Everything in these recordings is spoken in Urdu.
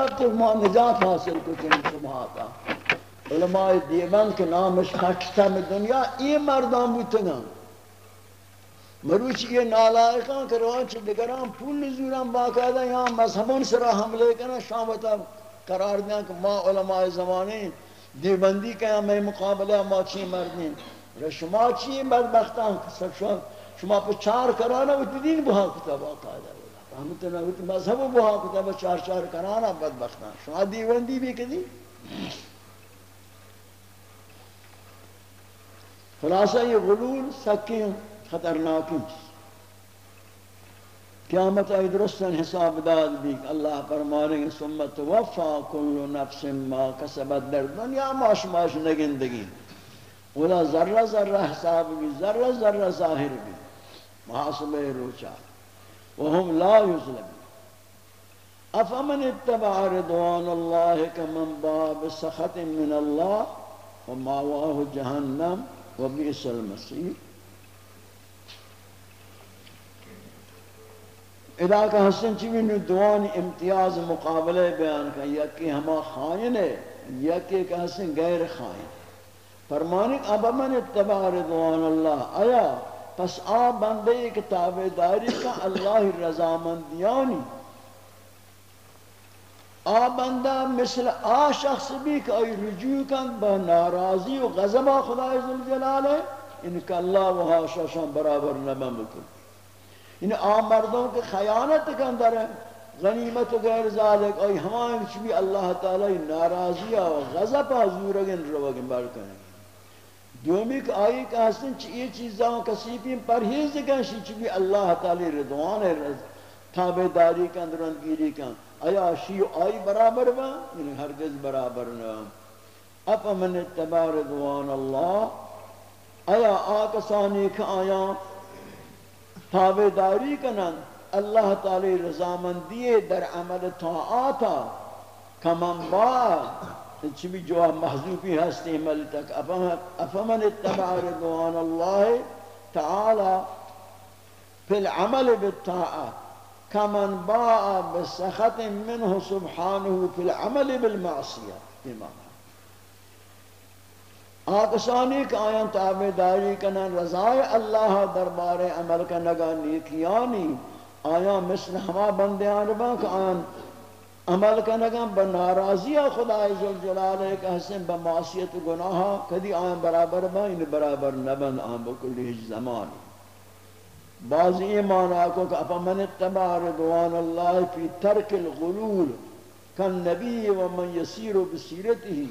یاد تو ما نجات حاصل کو چنین شبہاتا علماء دیوان کے نامش حقیقتا دنیا، یہ مردان بوتگاں مروچ یہ نالائقان کہ روانچ دگران پول نزوران باقاعدہ یہاں مذہبان سرا حملے کرنا شامتا قرار دیا کہ ما علماء زمانے دیوبندی کہا میں مقابلہ، ما چی مردین شما چی بدبختان شما شما پہ چار کرانا وہ دین بہا کتا باقاعدہ ہم تو نہ مذہب بہا کتا چار چار کرانا بدبختان شما دیوبندی بھی کدی خلاصہ یہ غلول سکیں خطرناکی قیامت آئی درستن حساب داد بھی اللہ فرمانے گے سمت وفا کل نفس ما کسبت در دنیا ماش ماش نگندگی۔ اولا ذرہ ذرہ حساب بھی، ذرہ ذرہ ظاہر بھی۔ محاسبہ روچا۔ وهم لا يظلمون. افمن اتبع رضوان الله كمن باع بسخط من الله وماواه جهنم وبئس المصير. ادا کا حسن چوی نے دوان امتیاز مقابلے بیان کا یکی ہما خائن ہے یکی کہ حسن غیر خائن. فرمانی اب من اتبع رضوان اللہ، آیا پس آ بندے کتاب داری کا اللہ رضامندیانی۔ آ بندہ مثل آ شخص بھی کہ آئی رجوع کن با ناراضی و غضب خدا عزالجلال ہے انکا اللہ وہا شاشان برابر نبا بکل ان عام مردوں کے خیانت کے اندر ہے غنیمت و غیر ذالک اور ہمائیں چوی اللہ تعالی ناراضی و غضب حضور اگن رو اگن بار کریں دومی که آیه که کہ آئی کہ حسن چیئے چیزاں کسیفی پرہیز گنشی چوی اللہ تعالی رضوان ہے تابداری کا اندران گیری کا آیا شیو آئی برابر با؟ یعنی ہرگز برابر نہ۔ اپا من اتبا رضوان اللہ۔ آیا آکسانی کہ آیا تابداری کنن؟ اللہ تعالی رضامندی در عمل طاعاتا کمن با؟ چبی جواب محضوبی ہستی عمل تک افمن اتبع رضوان اللہ تعالی فی العمل بالطاعات کمن باع بسخط منه سبحانه فی العمل بالمعصیہ امام آکسانی کہ آیان تابداری کنن رضای اللہ دربار عمل کا نگا نیکیانی آیان مثل ہما بندیان ربا کہ آیان عمل کا نگا بناراضی خدا عزالجلال ہے کہ حسن بمعصیت گناہ کدی آیان برابر با ان برابر نبن آن بکلی زمانی. بعض ایمان آکو کہ اپا من اتبع رضوان اللہ فی ترک الغلول کن نبی ومن یسیر بسیرته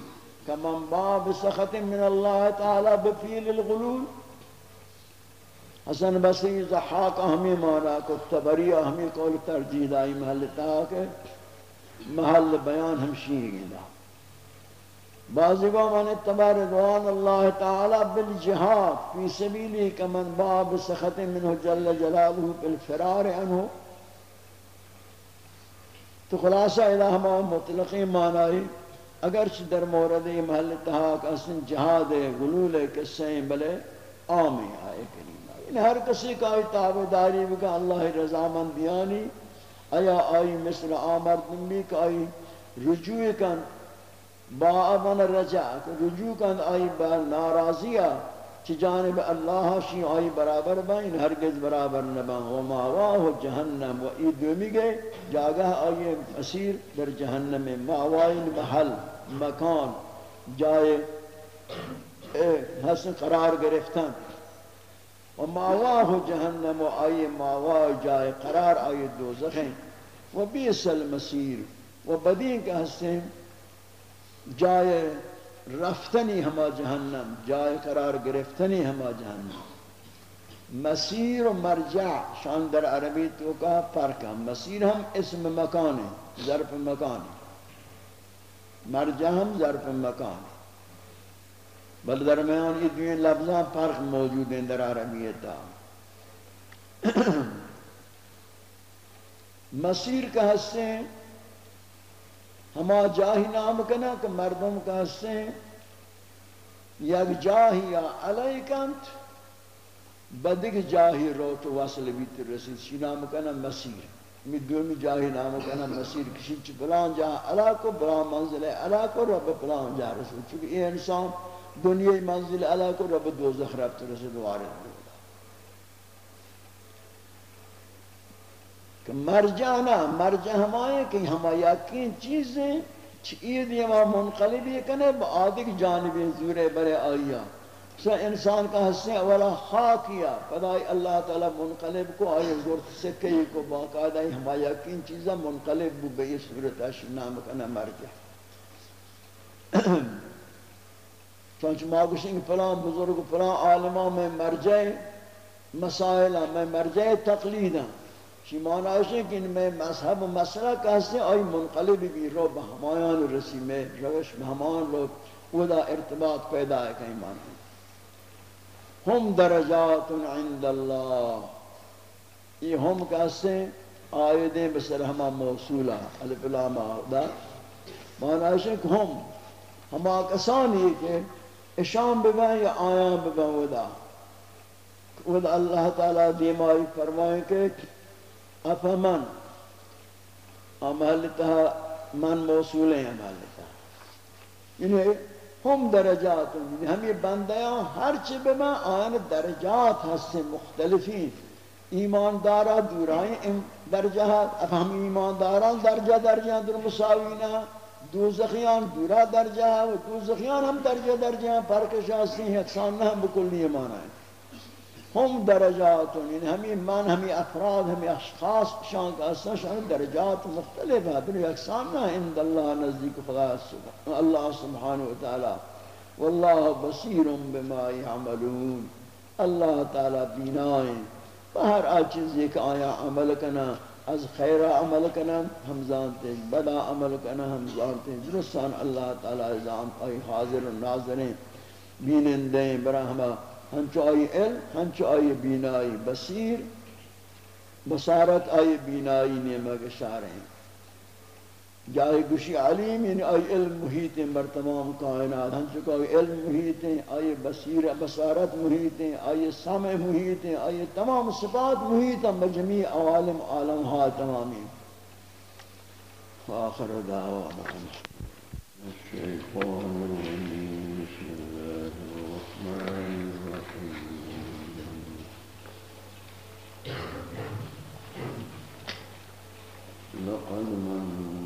كمن باع بسخط من الله تعالى بفيل الغلول. حسن بصری زحاق اہمی مانا کو، تبری اہمی قول ترجیح آئی محل تاک محل بیان ہمشیر گنا بعضی کو من اتبع رضوان اللہ تعالی بالجہاد فی سبیلی کمن باع بسخط منه جل جلالہ بالفرار عنہ۔ تو خلاصہ الہ ما مطلقی معنی اگرچہ در مورد محل تحاک اسن جہاد غلول قصے بلے عامی آئے کریمہ ان یعنی ہر کسی کا تابداری بکا اللہ رضامندیانی آیا آئی مثل آمر دنبی کا آئی رجوع کن، با ابن رجع، رجوع کن آئی با ناراضیہ چی جانب اللہ شی آئی برابر با ان ہرگز برابر نبا و ماواہ جہنم و ای دومی گئے جاگہ آئی اسیر در جہنم ماوائن محل، مکان جائے حسن قرار گرفتن. و ماواہ جہنم و آئی ماواہ جائے، قرار آئی دوزخیں و بیس المسیر، و بدین کے حسن جائے رفتنی ہما جہنم، جائے قرار گرفتنی ہما جہنم۔ مسیر و مرجع، شان در عربی تو کا فرق ہے۔ مسیر ہم اسم مکان ہے ظرف مکان ہے مرجع ہم ظرف مکان ہے بل درمیان یہ دوئیں لفظاں فرق موجود ہیں در عربیتا مسیر کا حصے ہیں۔ ہما جاہی نام کنا کہ مردم کا حصے ہیں۔ یک جاہی یا علی علیکانت، بدک جاہی رو تو وصل بیت رسید۔ شی نام کنا مسیر۔ می دومی جاہی نام کنا مسیر۔ کسی چی بلان جا علا کو بلان منزل علا کو رب بلان جا رسول۔ چونکہ یہ انسان دنیا منزل علا کو رب دوزخ رب ترسل وارد کہ مرجع نہ مرجع ہمائے کہ ہما یقین چیزیں چیز یہ منقلب یہ کنے با آدھک جانبی زورے برے آئیا سا انسان کا حسن اولا خاکیا پدائی اللہ تعالی منقلب کو آئے زورت سکے کو باقاعدہ ہما یقین چیزیں منقلب بو بئی صورت اشی نام کنے مرجع. چونچہ ما گوشیں کہ پلان بزرگ پلان عالمان میں مرجع مسائل میں مرجع تقلیداں چی معنی ہے کہ میں مذہب و مسئلہ کہتے آئی منقلب بھی رو بہمایان رسی میں روش بہمان لوگ ودا ارتباط پیدا ہے کہیں معنی. ہم درجات عند اللہ یہ ہم کہتے آئیدیں بسر ہما موصولہ علف علامہ دا. معنی ہے کہ ہم ہما کسانی کہ اشام ببین یا آیان ببین ودا. ودا اللہ تعالی دیمائی فرمائیں کہ افمن عملتها من موصول ہیں عملتها یعنی ہم درجات یعنی ہم یہ بندیاں ہر چی بما آن درجات ہستے مختلفین ایماندارا دورائیں درجات اب ہم ایمانداران درجہ درجہ در مساوینا دوزخیان دورا درجہ ہے و دوزخیان ہم درجہ درجہ ہیں پرکش آستے ہیں اکسان نہ ہم بکل نہیں مانا ہے ہم درجات یعنی ہمیں من ہمیں افراد، ہمیں اشخاص شان کا اصلا شان درجات مختلف ہیں۔ بن یکسان نہ عند اللہ نزدیک خدا اللہ سبحانہ وتعالی واللہ بصیر بما يعملون اللہ تعالی بینائیں۔ بہر آ چیز ایک آیا عمل کنا۔ از خیر عمل کنا ہم جانتے ہیں بدا عمل کنا ہم جانتے ہیں۔ درستان اللہ تعالی ازام آئی حاضر و ناظریں بینندیں برahma ہنچو آئی علم، ہنچو آئی بینائی بصیر، بصارت آئی بینائی نیمہ گشار ہیں۔ جائے گشی علیم یعنی آئی علم محیط ہیں بر تمام کائنات کہ آئی علم محیط ہیں آئی بصیر بصارت محیط ہیں آئی سمع محیط ہیں آئی تمام صفات محیط ہیں بجمیع عوالم عالم ہا تمامی۔ فآخر دعوانا۔ الشیطان الرجیم بسم اللہ الرحمن لقد من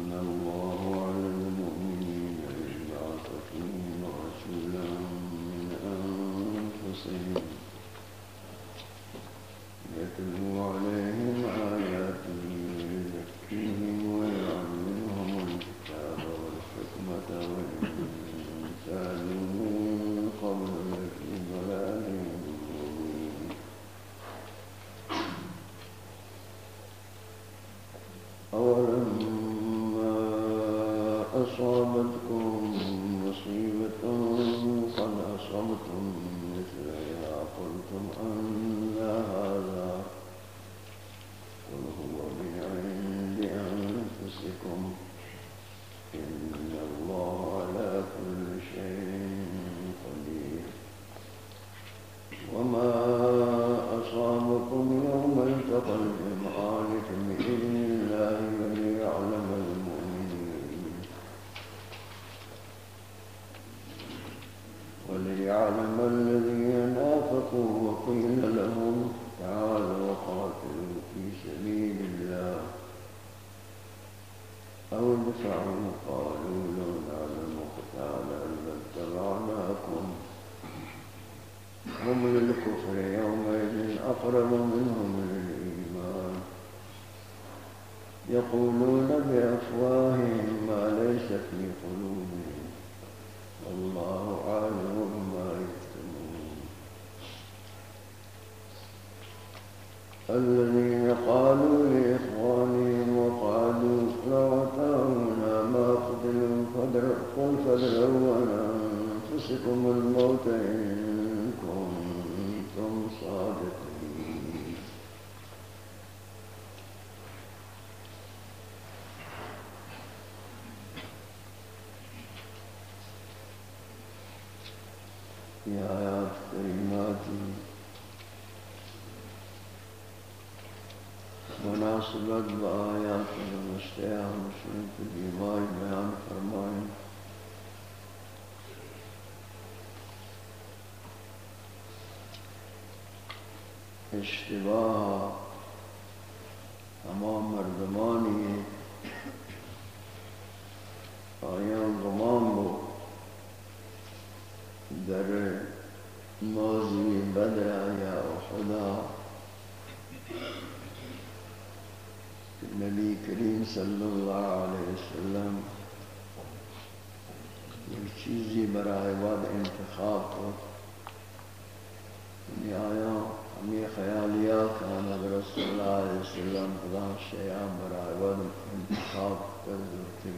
and یہ آیات کریمات مناسبت با آیات مستیا مسلم کی دیوائی بیان فرمائیں۔ اشتباہ تمام مردمانی آیان گمان بو در موضوع بدر یا خدا نبی کریم صلی اللہ علیہ وسلم ایک چیزی برائے وعد انتخاب کو یعنی آیا ہمیں خیالیات کانا رسول اللہ علیہ وسلم خدا شیعان برائے وعد انتخاب کر ضرورتی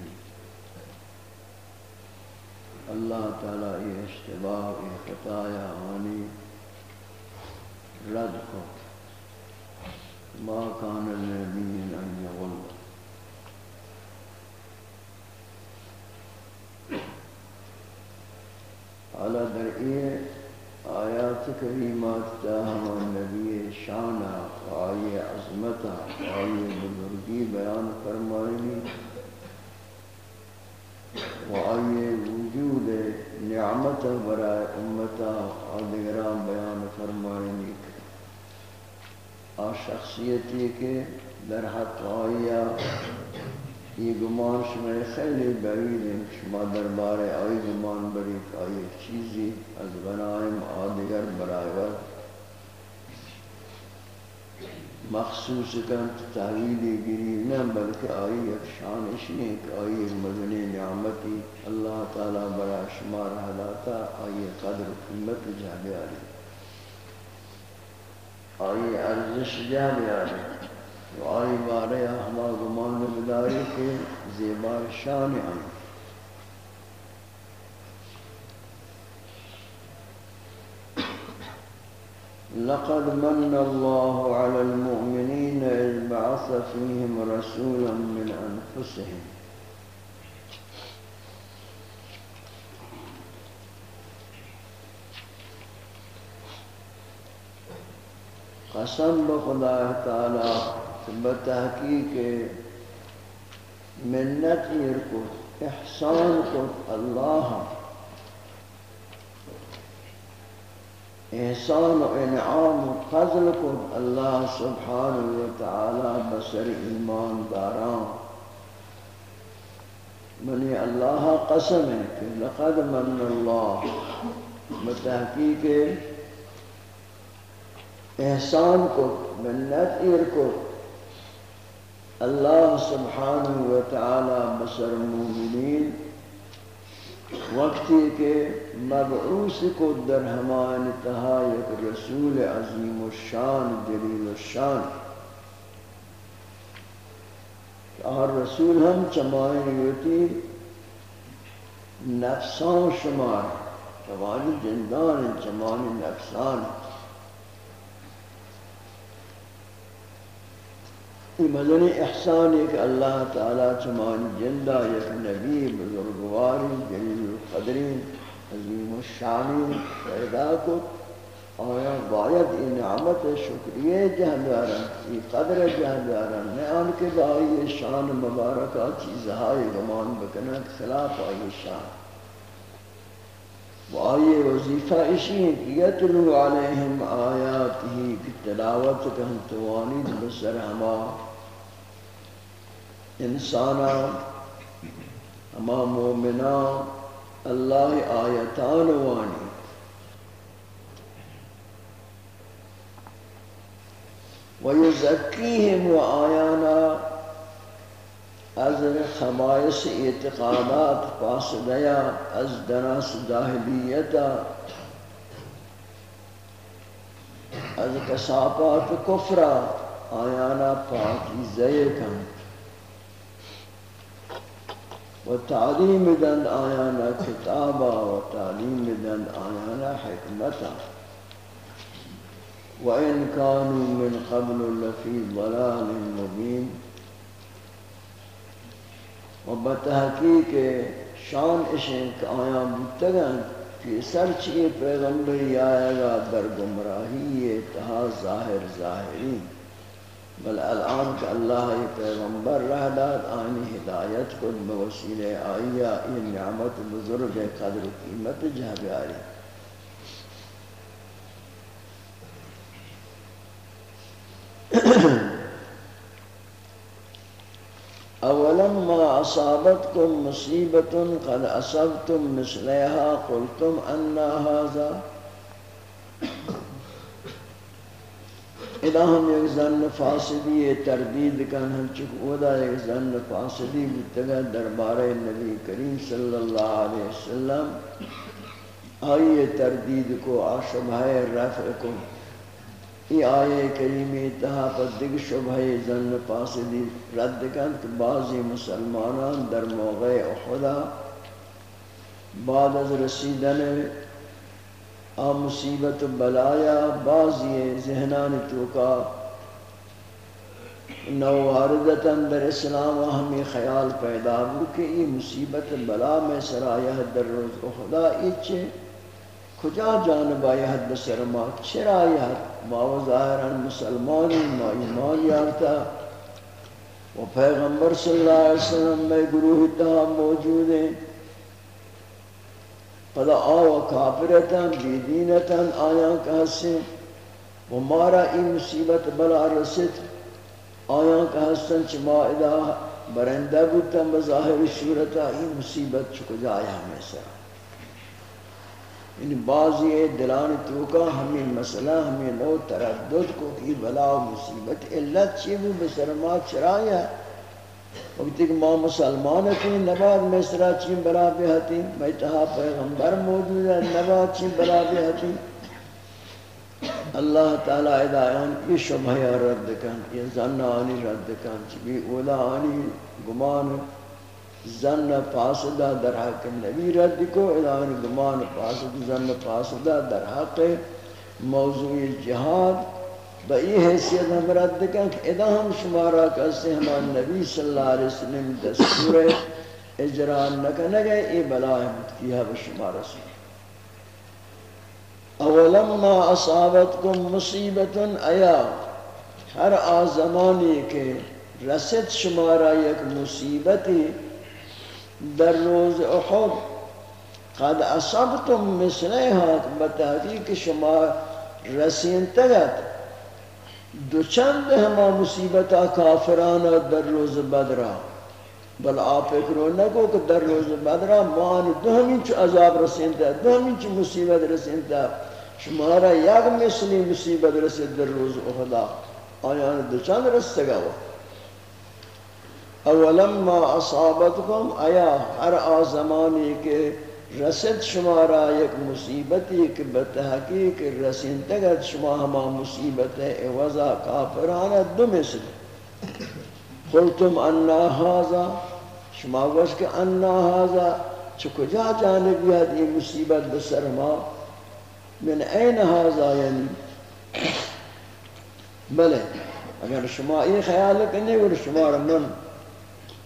اللہ تعالی یہ اشتباہ یہ خطایا آنی رد کو ما كان لنبي أن يغل على درئي آيات كريمات تاهم النبي شانا وآي عظمتا وآي بزرگی بیان فرمائنی وآي وجود نعمت برای امتا آدگران بیان فرمائنی آ شخصیتی کے در حق آیا یہ گمان شما خیلی بعید ہیں، شما دربار آئی گمان بری کہ آئی چیزی از بنائم آدگر برائے مخصوص کنت تحویلی گری نہ بلکہ آئی ایک شانش نہیں کہ آئی ایک مدنی نعمتی، اللہ تعالی برا شما رہلاتا آئی قدر قیمت جہلے آئی آئی ارزش جہل آئی و آئی بارے ہما گمان بداری کے زیبار شان لقد من الله على المؤمنين إذ بعث فيهم رسولا من أنفسهم۔ قسم بخدا تعالی۔ بتحقیق منت کو احسان کو اللہ احسان و انعام و فضل کو اللہ سبحانہ و تعالی بسر ایمان داران منی اللہ قسم ہے کہ لقد من اللہ۔ بتحقیق احسان کو، منت ایر کو اللہ سبحانہ و تعالی بسر مومنین، وقتی کے مبعوث کو در ہمان تہا یک رسول عظیم الشان جلیل الشان اور رسول ہم چمائن ہوتی نفسان شمار چمانی جندان چمانی نفسان۔ یہ مدنی احسان ہے کہ اللہ تعالی چمان جندہ یک نبی بزرگواری، جلیل القدرین، عظیم الشانی پیدا کو آیا باید این نعمت شکریہ جہن دارن یہ قدر جہن دارن میں آن کے بائی شان مبارکہ چیزہائی گمان بکنن خلاف آئی شان۔ وآئی وظیفہ اشی یتلو علیہم آياته کی تلاوت کا ہم بسر ہما انسانا ہما مومنا اللہ آیتان وانی۔ وَيُزَكِّيهِمْ وَآيَانَا از خبائش اعتقادات پاس دیا از دناس جاہلیتا از کساپات کفرا آیانا پاکی زیکن و تعلیم دن آیانا کتابا و تعلیم دن آیانا حکمتا. وإن كانوا من قبل لفي ضلال مبين و بتحقیق شان اشن کہ آیا بودتگن کہ سرچی پیغمبری آئے گا در گمراہی تہا ظاہر ظاہری بل الان کہ اللہ پیغمبر رہ داد، آنی ہدایت کو بوسیل آئیا یہ نعمت بزرگ قدر قیمت جہ بیاری Mm-hmm. اولم ما اصابتكم مصیبت قد اصبتم مثلها قلتم انا هذا ادا ہم ایک زن فاسدی تردید کن، ہم چک اودا ایک زن فاسدی بتگا دربار نبی کریم صلی اللہ علیہ وسلم، آئیے تردید کو، آشبہ رفع کو۔ یہ آئے کریمی تہا پر دگ شبہ زن فاسدی رد کن کہ بعضی مسلمانان در موقع احدا بعد از رسیدن آ مصیبت و بلایا بازی ذہنان توکا نو در اسلام ہمیں خیال پیدا ہو کہ یہ مصیبت بلا میں سرایہ در روز خدا ایچے کجا جانب آئی حد بسر ما؟ چرا آئی حد ما و ظاہران مسلمانی، ما ایمان یارتا و پیغمبر صلی اللہ علیہ وسلم میں گروہ تا موجود ہیں۔ پدا آو کافرتاں بیدینتاں آیاں کہسیں و مارا ای مصیبت بلا رسد۔ آیاں کہستن چما ادا برندہ بودتا بظاہر صورتا ای مصیبت چکو جایا ہمیں سر یعنی بعضی دلان توکا ہمیں مسئلہ، ہمیں نو تردد کو کی بلا و مصیبت علت چی بھی بسرما چرایا ہے وقتی کہ ما مسلمان تھی نباد مصرا چین بلا بے ہتی میں پیغمبر موجود ہے نباد چین بلا بے ہتی اللہ تعالی ادایان یہ شبہ رد کن، یہ زن آنی رد کن چبی اولا آنی گمان۔ زن پاسدہ در حق نبی رد کو ادایان گمان پاسد زن پاسدہ در حق موضوع جہاد با ای حیثیت ہم رد کن کہ ادا ہم شمارا کسی ہمان نبی صلی اللہ علیہ وسلم دستور اجران نکنے گئے ای بلا احمد کیا بشمارا سے اولما اصابتکم مصیبت ایا، ہر آزمانی کے رسد شمارا یک مصیبتی در روز احد. قد اصابتم مثلها بتحقیق شما رسین تگت دو چند ہما مصیبتا کافرانا در روز بدرا بل آپ اکرو نکو کہ در روز بدرا مان دو ہمین چو عذاب رسینتا دو ہمین چو مصیبت رسینتا شمارا یک مثلی مصیبت رسید در روز اخدا آیان دو چند رسگا ہوا اولما اصابتکم، آیا ہر آزمانی کے رسد شمارا یک مصیبتی کہ بتحقیق رسین تگت شما ہما مصیبت عوضا کافرانا دو مثل قلتم انا حازا شما گوش کہ انا حازا چکو جا جانب یاد یہ مصیبت بسر ما؟ من این حازا یعنی؟ بلے، اگر شما یہ خیال کرنے گر شما من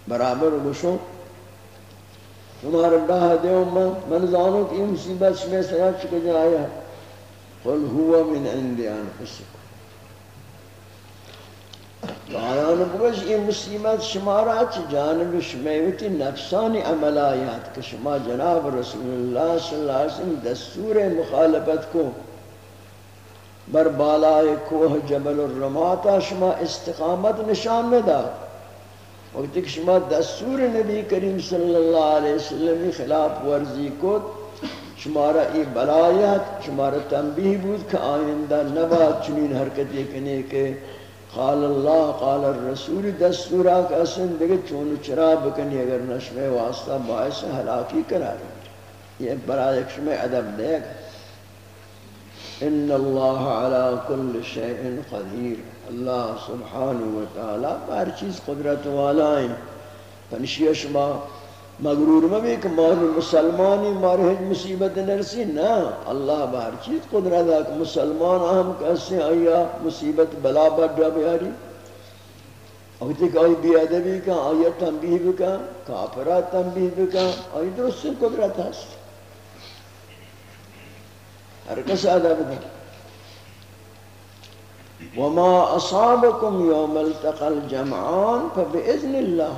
برابر گوشوں تمہارا ڈاہ دیو من من زانو کہ یہ مصیبت شمی سرا چکا جایا قل ہوا من عند انفسکم. تو آیان بگوش یہ مصیبت شمارا چی جانب شمیوتی نفسانی عملایات کہ شما جناب رسول اللہ صلی اللہ علیہ وسلم دستور مخالفت کو بر بالائے کوہ جبل الرماتا شما استقامت نشان ندا. وقتی کہ شما دستور نبی کریم صلی اللہ علیہ وسلم خلاف ورزی کو شمارا ای بلایت شمارا تنبیہ بود کہ آئندہ نبا چنین حرکت کنے کے قال اللہ، قال الرسول دستورا کا اسن دیکھ چون چرا بکنی اگر نشمے واسطہ باعث حلاکی کرا رہی یہ برای ایک شمع ادب دے گا ان اللہ علی کل شیء قدیر۔ اللہ سبحانہ وتعالی ہر چیز قدرت والا ہے۔ پنشی شما مغرور میں کہ مار مسلمانی مار ہج مصیبت نرسی نہ۔ اللہ بہر چیز قدرت ہے مسلمان ہم کیسے آیا مصیبت بلا بڑا بیاری۔ وقتی کہ آئی بی ادبی کا، آیا تنبیہ بکا کافرات تنبیہ بکا آئی درست قدرت ہے ہر کس ادب ہے وما اصابكم يوم التقى الجمعان فباذن الله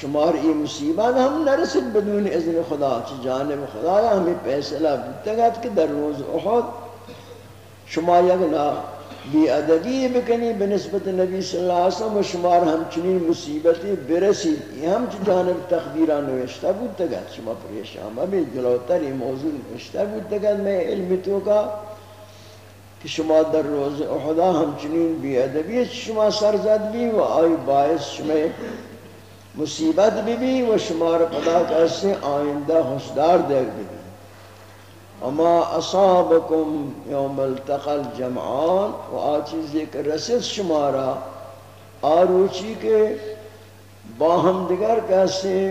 شمار ای مصیبت ہم نرسل بدون اذن خدا، چی جانب خدا یا ہمیں فیصلہ بتگت کہ در روز احد۔ شما یگنا بی ادبی بکنی بنسبت نبی صلی اللہ علیہ وسلم و شمار ہمچنین مصیبتی برسی یہ ہم چی جانب تقدیرہ نوشتہ بودتگت شما پریشان ابھی جلوتر یہ موضوع نوشتہ بودتگت میں علم تو کا کہ شما در روز احدا ہمچنین بی شما سرزد بھی و آئی باعث شما مصیبت بھی بھی و شمار پدا کیسے آئندہ حسدار دیکھ بھی اما اصابکم یوم التقل جمعان و آچی ذکر رسید شمارا آروچی کے باہم دگر کیسے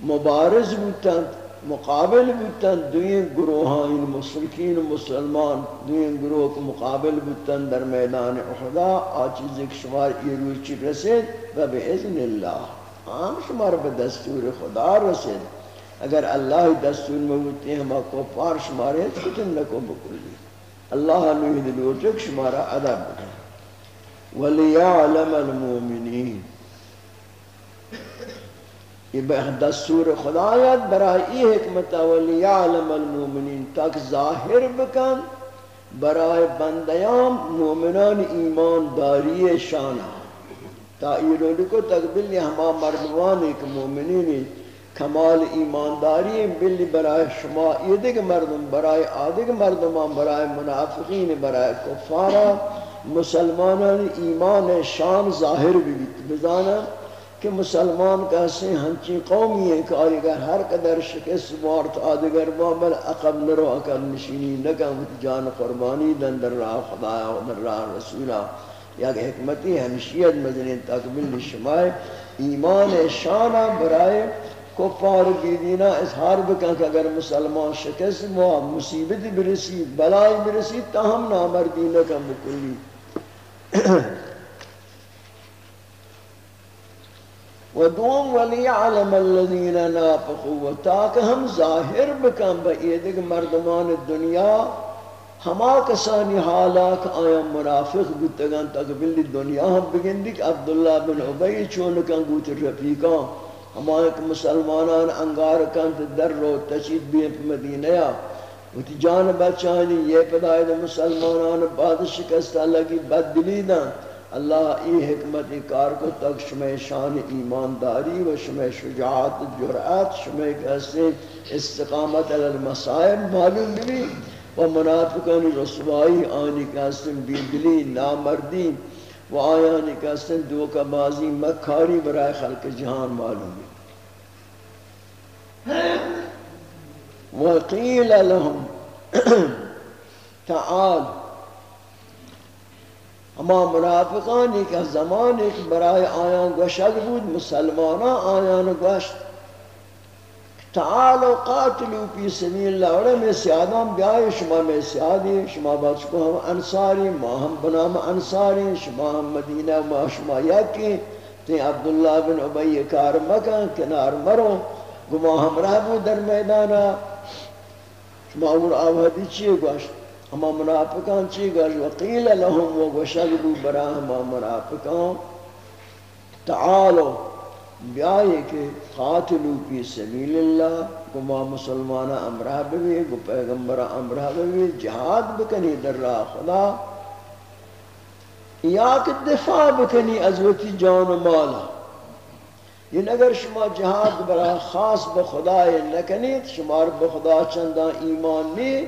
مبارز بودتاں مقابل بودتاں دوئیں گروہاں مسلکین و مسلمان، دوئیں گروہ کو مقابل بودتاں در میدان احدا آچی ذکر شمار یہ روچی رسید و بے اذن اللہ۔ عام شمار بدستور خدا رسید۔ اگر اللہ دستور میں ہوتے ہیں کو پار شمارے تو کتن نکو بکلی۔ اللہ نوید لوٹک شمارا عدب بکن وَلِيَعْلَمَ الْمُؤْمِنِينَ یہ دستور خدایت برای ای حکمتا وَلِيَعْلَمَ الْمُؤْمِنِينَ تک ظاہر بکن برای بندیان مومنان ایمان داری شانہ۔ تا ایرونی کو تقبل ہما مردوان ایک مومنینی کمال ایمانداری بلی برای شما ایدگ مردم، برای آدگ مردمان، برای منافقین، برای کفارا، مسلمانان ایمان شان ظاہر بھی بزانا کہ مسلمان کیسے ہنچی قومی ہیں کہ اگر ہر قدر شکست مارت آدگر بابل عقب نرو اکر نشینی نکم جان قربانی دن در راہ خدایا و در راہ رسولہ یا کہ حکمتی ہمشیت مدنی تقبل شمائے ایمان شانہ برائے کفار کی دینا اظہار بکن کہ اگر مسلمان شکست موا مصیبت برسی بلائی برسی تاہم نامردی نکم بکلی ودوم وليعلم الذين نافقوا وتاك ہم ظاہر بکن با ایدگ مردمان دنیا، ہما کسانی حالاک آیا منافق گتگان تقبل دنیا ہم بگندی کہ عبداللہ بن عبی چونکن گوت رفیقان ہمارے مسلمانان انگار کانت در رو تشید بھی مدینہ وہ تی جان بچانی، یہ پدائی دا مسلمانان بعد شکستہ لگی بد دلی دا اللہ ای حکمت کار کو تک شمع شان ایمانداری و شمع شجاعت جرعات شمع کہستے استقامت علی المصائب معلوم بھی و منافقان رسوائی، آنی کہستے بیدلی، نامردی و آیانی کا سن دو کا بازی مکاری برای خلق جہان معلوم ہے وقیل لهم تعال اما منافقان ایک زمان ایک برای آیان گوشک بود مسلمانان آیان گوشت تعالوا قاتلوا في سبيل الله اور میں سیادان بیائے شما میں سیادی شما بات کو ہم انصاری، ما ہم بنام انصاری، شما ہم مدینہ ما شما یکی. تے عبداللہ بن عبی کار مکان کنار مرو. گما ہم رہبو در میدانا. شما اور آوہدی چیئے گوشت ہما منافقان چیئے گوشت وقیل لهم و گوشگلو برا ہما منافقان. تعالوا بیائی کہ قاتلو پی سبیل اللہ کو ما مسلمان امرہ بھی کو پیغمبر امرہ بھی جہاد بکنی در راہ خدا. یا کہ دفاع بکنی ازوتی جان و مالا یہ یعنی اگر شما جہاد برا خاص بخدا نکنید شمار بخدا چندہ ایمان نہیں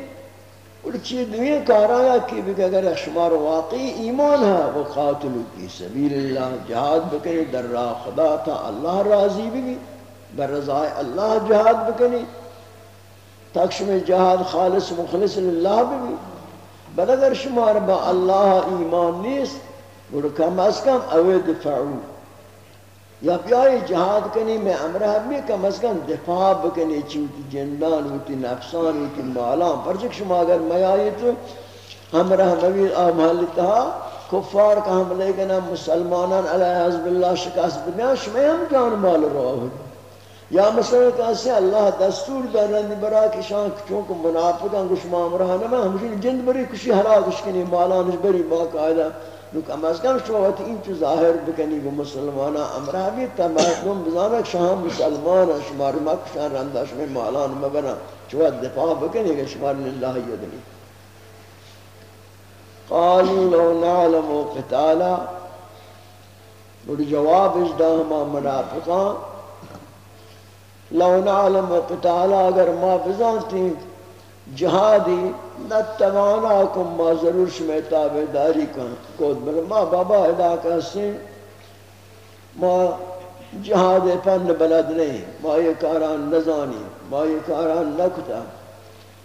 اور چی دنیا کارایا کی بھی اگر شمار واقعی ایمان ہے، وہ قاتل کی سبیل اللہ، جہاد بکنی در راہ خدا تا اللہ راضی بھی بر رضا اللہ جہاد بکنی تک شما جہاد خالص مخلص اللہ بھی بل اگر شمار با اللہ ایمان نیست، اور کم از کم اوید فعول یا بیائی جہاد کنی، میں امرہ بھی کم از کم دفاع بکنی چوتی جندان ہوتی، نفسان ہوتی، مالان پر پرچک شما اگر میں آئی تو ہمراہ نویر آمال تہا کفار کا حملے کنا مسلمانان علیہ حضب اللہ شکاس بنیان شما ہم جان مال رو آہد یا مثلا کہاستے اللہ دستور دارند برا کشان چونکہ منافقان کچھ مامرہ نما ہمشین جند بری کشی حلاکش کنی مالانش بری، باقاعدہ۔ نو کم از کم شما این چو ظاهر بکنی و مسلمان امرہ بھی تمام بزانا شما مسلمان شما مکشان رندہ شما مالان مبنا چو دفاع بکنی کہ شما للہ یدنی۔ قالوا لو نعلم قتالا۔ اور جواب اس دا ہما منافقان لو نعلم قتالا، اگر ما بزانتی جہادی نتبعناکم ما ضرور شمی تابداری کن کود بل ما بابا ادا کسی ما جہاد پن بلد نہیں ما یہ کاران نزانی ما یہ کاران نکتا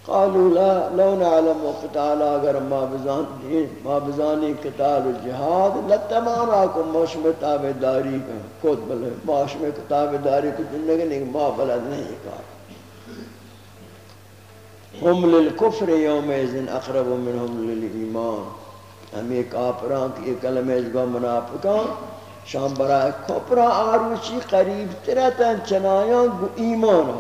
قالوا لا لو نعلم قتالا اگر ما بزانی ما بزانی قتال و جہاد لتبعناکم ما شمی تابداری کن. کود بل ما شمی تابداری کن. ما بلد نہیں کار ہم للکفر یوم ازن اقرب منہم للایمان۔ ہم ایک آپران کی کلمہ ازگا منافقان شام برای کفر آروچی قریب ترتن چنایان گو ایمانا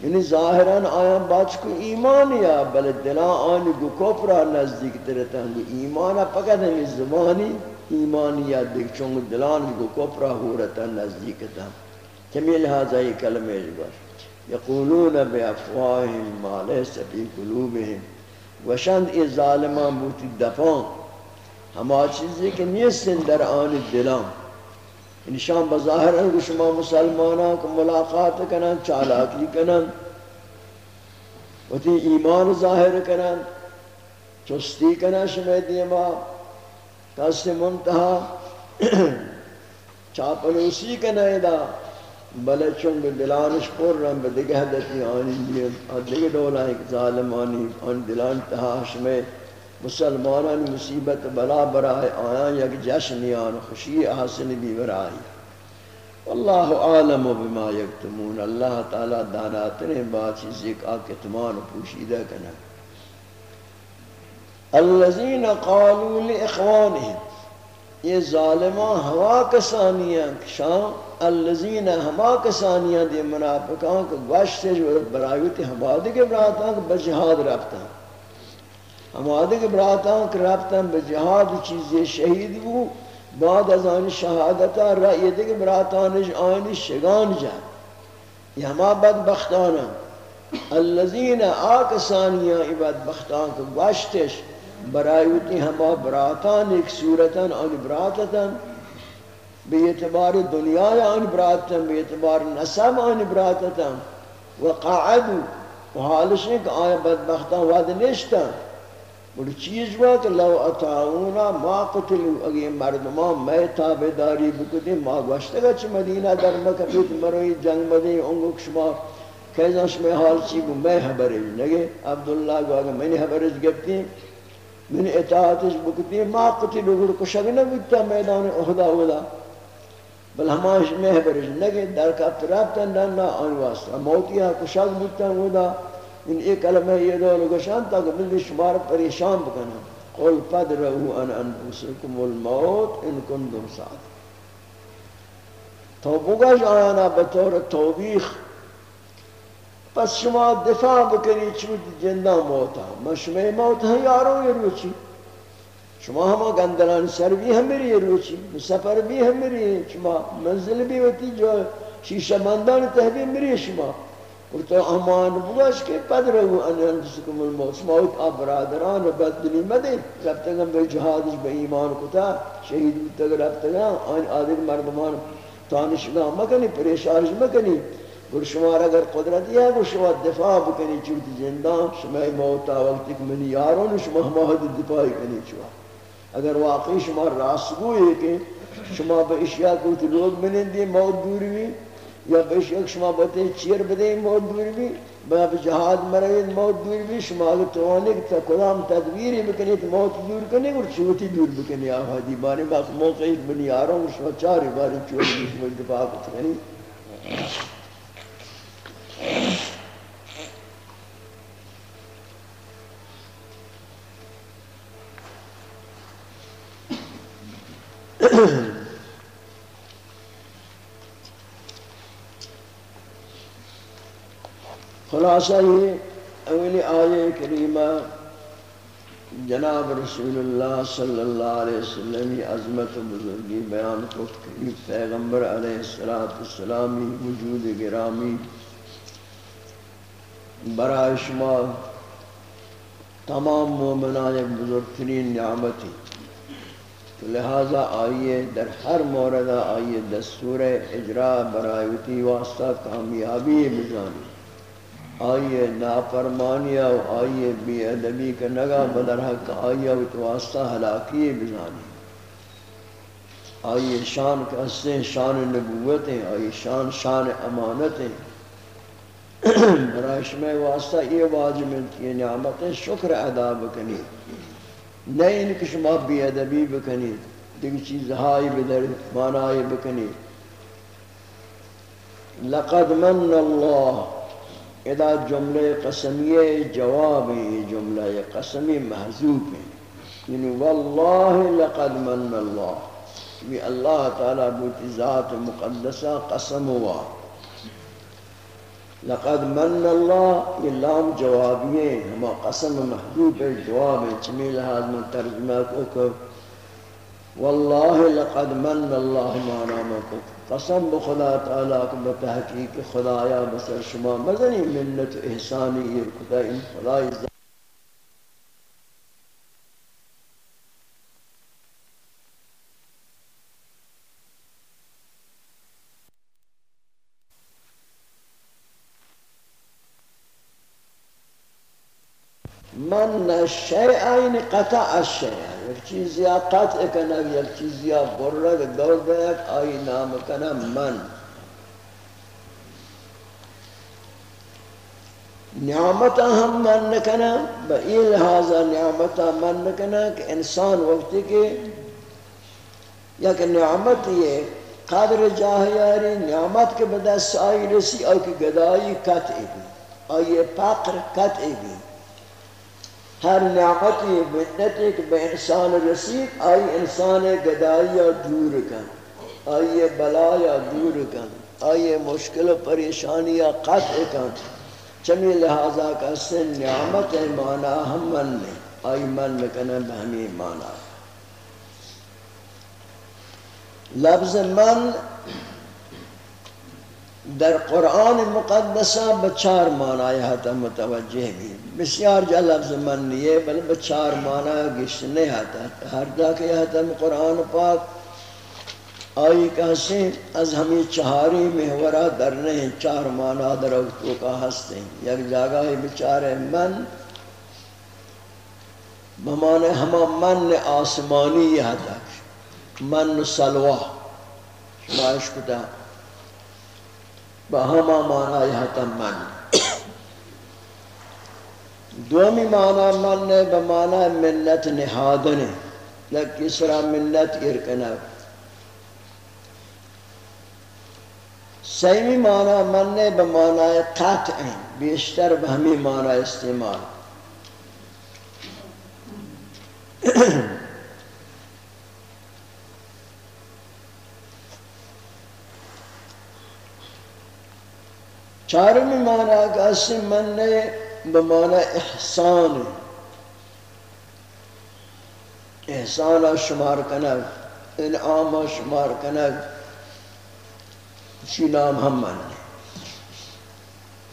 یعنی ظاہران آیان باچ کو ایمان یا بل دلان آنی گو کفر نزدیک ترتن گو ایمانا پکت ہمیں زبانی ایمانی یا دیکھ چونگ دلان گو کفر ہورتن نزدیک تن کمی لہذا یہ کلمہ ازگا یقولون بأفواههم ما ليس في قلوبهم. وشند ای ظالمان بوتی دفان ہما چیزی کہ نیستن در آن دلان. انشان بظاہر ہے کہ شما مسلمانان کو ملاقات کنن چالاکی کنن وتی ایمان ظاہر کنن چستی کنن شما دیما کس منتہا چاپلوسی کنن دا بلے چونگ دلانش پر رہا بدگہ حدثی آنی دیم اور دیگہ دولا ایک ظالمانی، آن دلان تحاش میں مسلمانان مصیبت بلا برائے آیاں یک جشنی آن خوشی حاصل بھی برائے واللہ عالم بما یکتمون اللہ تعالی داناتنے بات چیزی کا کتمان پوشیدہ کنا الذین قالوا لإخوانهم یہ ظالمان ہوا کسانیاں شام اللذین ہما کسانیاں دی منافقان کو گوشت جو برایوتی ہمادی کے براتاں کو بجہاد رفتاں ہمادی کے براتاں کو رفتاں بجہاد چیزی شہید بو، بعد از آن شہادتا رأی دی کے براتاں آنی شگان جا۔ یہ ہما بدبختانا اللذین آکسانیاں بدبختان کو گوشتش برایوتی ہما براتان، ایک صورتاً ان براتتاً بے اعتبار دنیا ان براتتاً بے اعتبار نسب ان براتتاً وقعدو و حالش ایک آیا بدبختان واد نشتا بڑی چیز ہوا کہ لو اتعاونا ما قتلو اگے مردمان میں تابداری بکتے ما گوشتگا چھ مدینہ در مکفیت مروی جنگ مدین انگو کشما کیزا شمی حال چی بو میں حبرج نگے عبداللہ گو اگر میں نے حبرج گفتی من اطاعتش بکتی، ما قتل اگر کشک نبیتا میدان احدا احدا. بل ہماش میں برش نگے در کا ترابتن نا آن واسطہ. موتیا کشک بکتا احدا. ان ایک کلمہ یہ دو لگشان تاکہ بلی شمار پریشان بکنا قل پدرہو ان انفسکم الموت ان کندم سعد تو بگش آیانا بطور توبیخ. پس شما دفاع بکنی چود جندہ موتا ما شما موت ہے یارو یہ روچی. شما ہما گندلان سر بھی ہمیری یہ روچی. سفر بھی ہمیری شما منزل بھی ہوتی، جو شیشہ مندان تحبی میری شما. اور تو امان بگاش کے پد رہو ان انتسکم الموت. شما ایک برادران بد دلی مدے جب تک ہم بے جہادش، بے ایمان کتا. شہید تک رب تک آن آدھر مردمان تانشگاہ مکنی پریشارش مکنی. گر شما اگر قدرت ہے گر شما دفاع بکنی چوت زندان، شما موتا وقتی کہ منی یارون شما ہماہد دفاع کنی چوا. اگر واقعی شما راستگو ہے کہ شما با اشیاء کوتی لوگ منندی موت دور بھی یا با اشیاء شما باتے چیر بدے موت دور بھی با جہاد مرید موت دور بھی شما اگر توانے کہ کدام تدبیری بکنی تو موت دور کنی گر چوتی دور بکنی آہادی بارے باق موقعی منی یارون شما چاری باری چوتی شما دفاع کنی خلاصہ یہ اولی آیہ کریمہ جناب رسول اللہ صلی اللہ علیہ وسلم عظمت و بزرگی بیان کو پیغمبر علیہ السلامی وجود گرامی برای شما تمام مومنان ایک بزرگترین نعمتی تو لہذا آئیے، در ہر مورد آئیے دستور اجراء برایوتی واسطہ کامیابی بزانی آئیے نافرمانیہ و آئیے بی ادبی کا نگا بدر حق، آئیے و واسطہ ہلاکی بزانی۔ آئیے شان کا حسن شان نبوتیں آئیے شان شان امانتیں برایش میں واسطہ یہ واجب یہ نعمت شکر ادا بکنی۔ نہیں ان کی شما بی ادبی بکنی، دیکھ چیز ہائی بدر، معنی بکنی۔ لقد من اللہ ادا جملے قسمیہ جواب جملہ قسمی محذوب ہے۔ یعنی واللہ لقد من اللہ۔ بھی اللہ تعالی بوتی ذات مقدسہ قسم ہوا۔ لقد من اللہ یہ لام جوابیے ہما قسم محبوب جواب چمی لحاظ میں ترجمہ کو کہ واللہ لقد من اللہ معنامہ کو قسم بخدا تعالیٰ کو بتحقیق خدایا بسر شما. مزنی منت احسانی ان خدای من الشیء قطع الشیء یک چیز یا قطع کنه یک چیز یا برد دور بیک آئی نام کنه من. نعمتا ہم من نکنا با ای لحاظا نعمتا من نکنا کہ انسان وقتی کے یک نعمت یہ قدر جاہیاری نعمت کے بدست آئی رسی آئی کی گدائی قطعی بھی آئی پاقر قطعی بھی ہر نعمتی منتی کہ بے انسان رسید، آئی انسان گدائی دور کن، آئی بلایا دور کن، آئی مشکل و پریشانی قطع کن۔ چمی لہذا کا سن نعمت مانا ہم من میں، آئی من مکنہ بہمی مانا۔ لفظ من در قرآن مقدسہ بچار معنی ہے متوجہ بھی۔ بسیار جا لفظ من لیے بل بچار معنی گشت نہیں آتا ہر دا کہ یہ تم قرآن پاک آئی کہسی از ہمیں چہاری محورہ در نہیں چار معنی در اکتو کا ہستے ہیں۔ یک جاگہ ہی بچارے من، بمانے ہما من آسمانی یہ تک من سلوہ شمائش کتا۔ بہما بهما مانا یہاں من دومی مانا من نے بمانا ملت نہادنے لکی سرا ملت ارکنا سیمی مانا من نے بمانا قطع بیشتر بہمی مانا استعمال چارمی معنی کا من نے بمعنی احسان۔ احسان شمار کنگ، انعام شمار کنگ۔ اسی نام ہم ماننے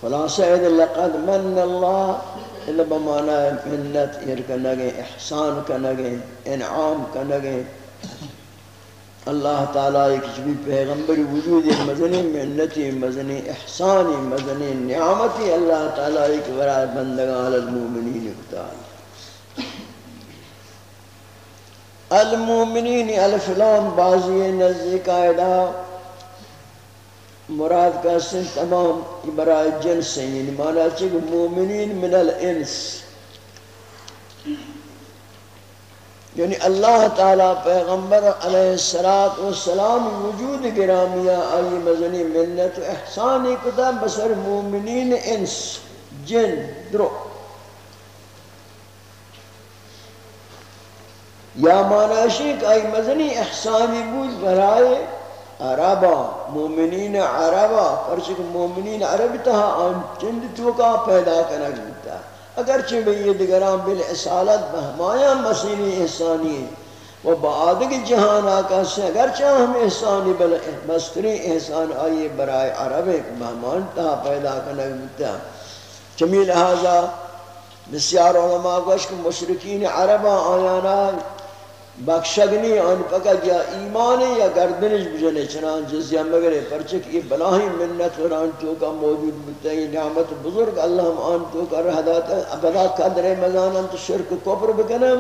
خلاصہ اید لقد من اللہ اللہ بمعنی منت ارکنگیں احسان کنگیں، انعام کنگیں۔ اللہ تعالیٰ ایک بھی پیغمبر وجود مزنی منتی مزنی احسانی مزنی نعمتی اللہ تعالیٰ ایک برای بندگان المومنین اکتائی المومنین الفلام، بازی نزدی قائدہ مراد کا سن تمام برای جنس ہیں یعنی مانا چکہ مومنین من الانس۔ یعنی اللہ تعالی پیغمبر علیہ السلام وجود گرامیہ آئی مزنی منت و احسانی کتا بسر مومنین انس، جن، درو۔ یا معنی شیک آئی مزنی احسانی بود برائے عربا، مومنین عربا پرچک مومنین عرب تہا آن چند توکا پیدا کرنا اگرچہ بھی یہ دگران بالعصالت بہمایا مسیلی احسانی و بعدک جہان آقا سے اگرچہ ہم احسانی بل مستری احسان آئیے برائے عرب بہمان تہا پیدا کرنا گلتا چمی لہذا بسیار علماء گوشک مشرقین عربا آیانا بخشگنی آن فقط یا ایمان یا گردنش بجنے چنان جزیہ مگرے پرچک یہ بلاہی منت قرآن تو کا موجود بتا یہ نعمت بزرگ اللہ ہم آن تو کا رہدات ابدا قدر مزانا تو شرک کفر بکنم۔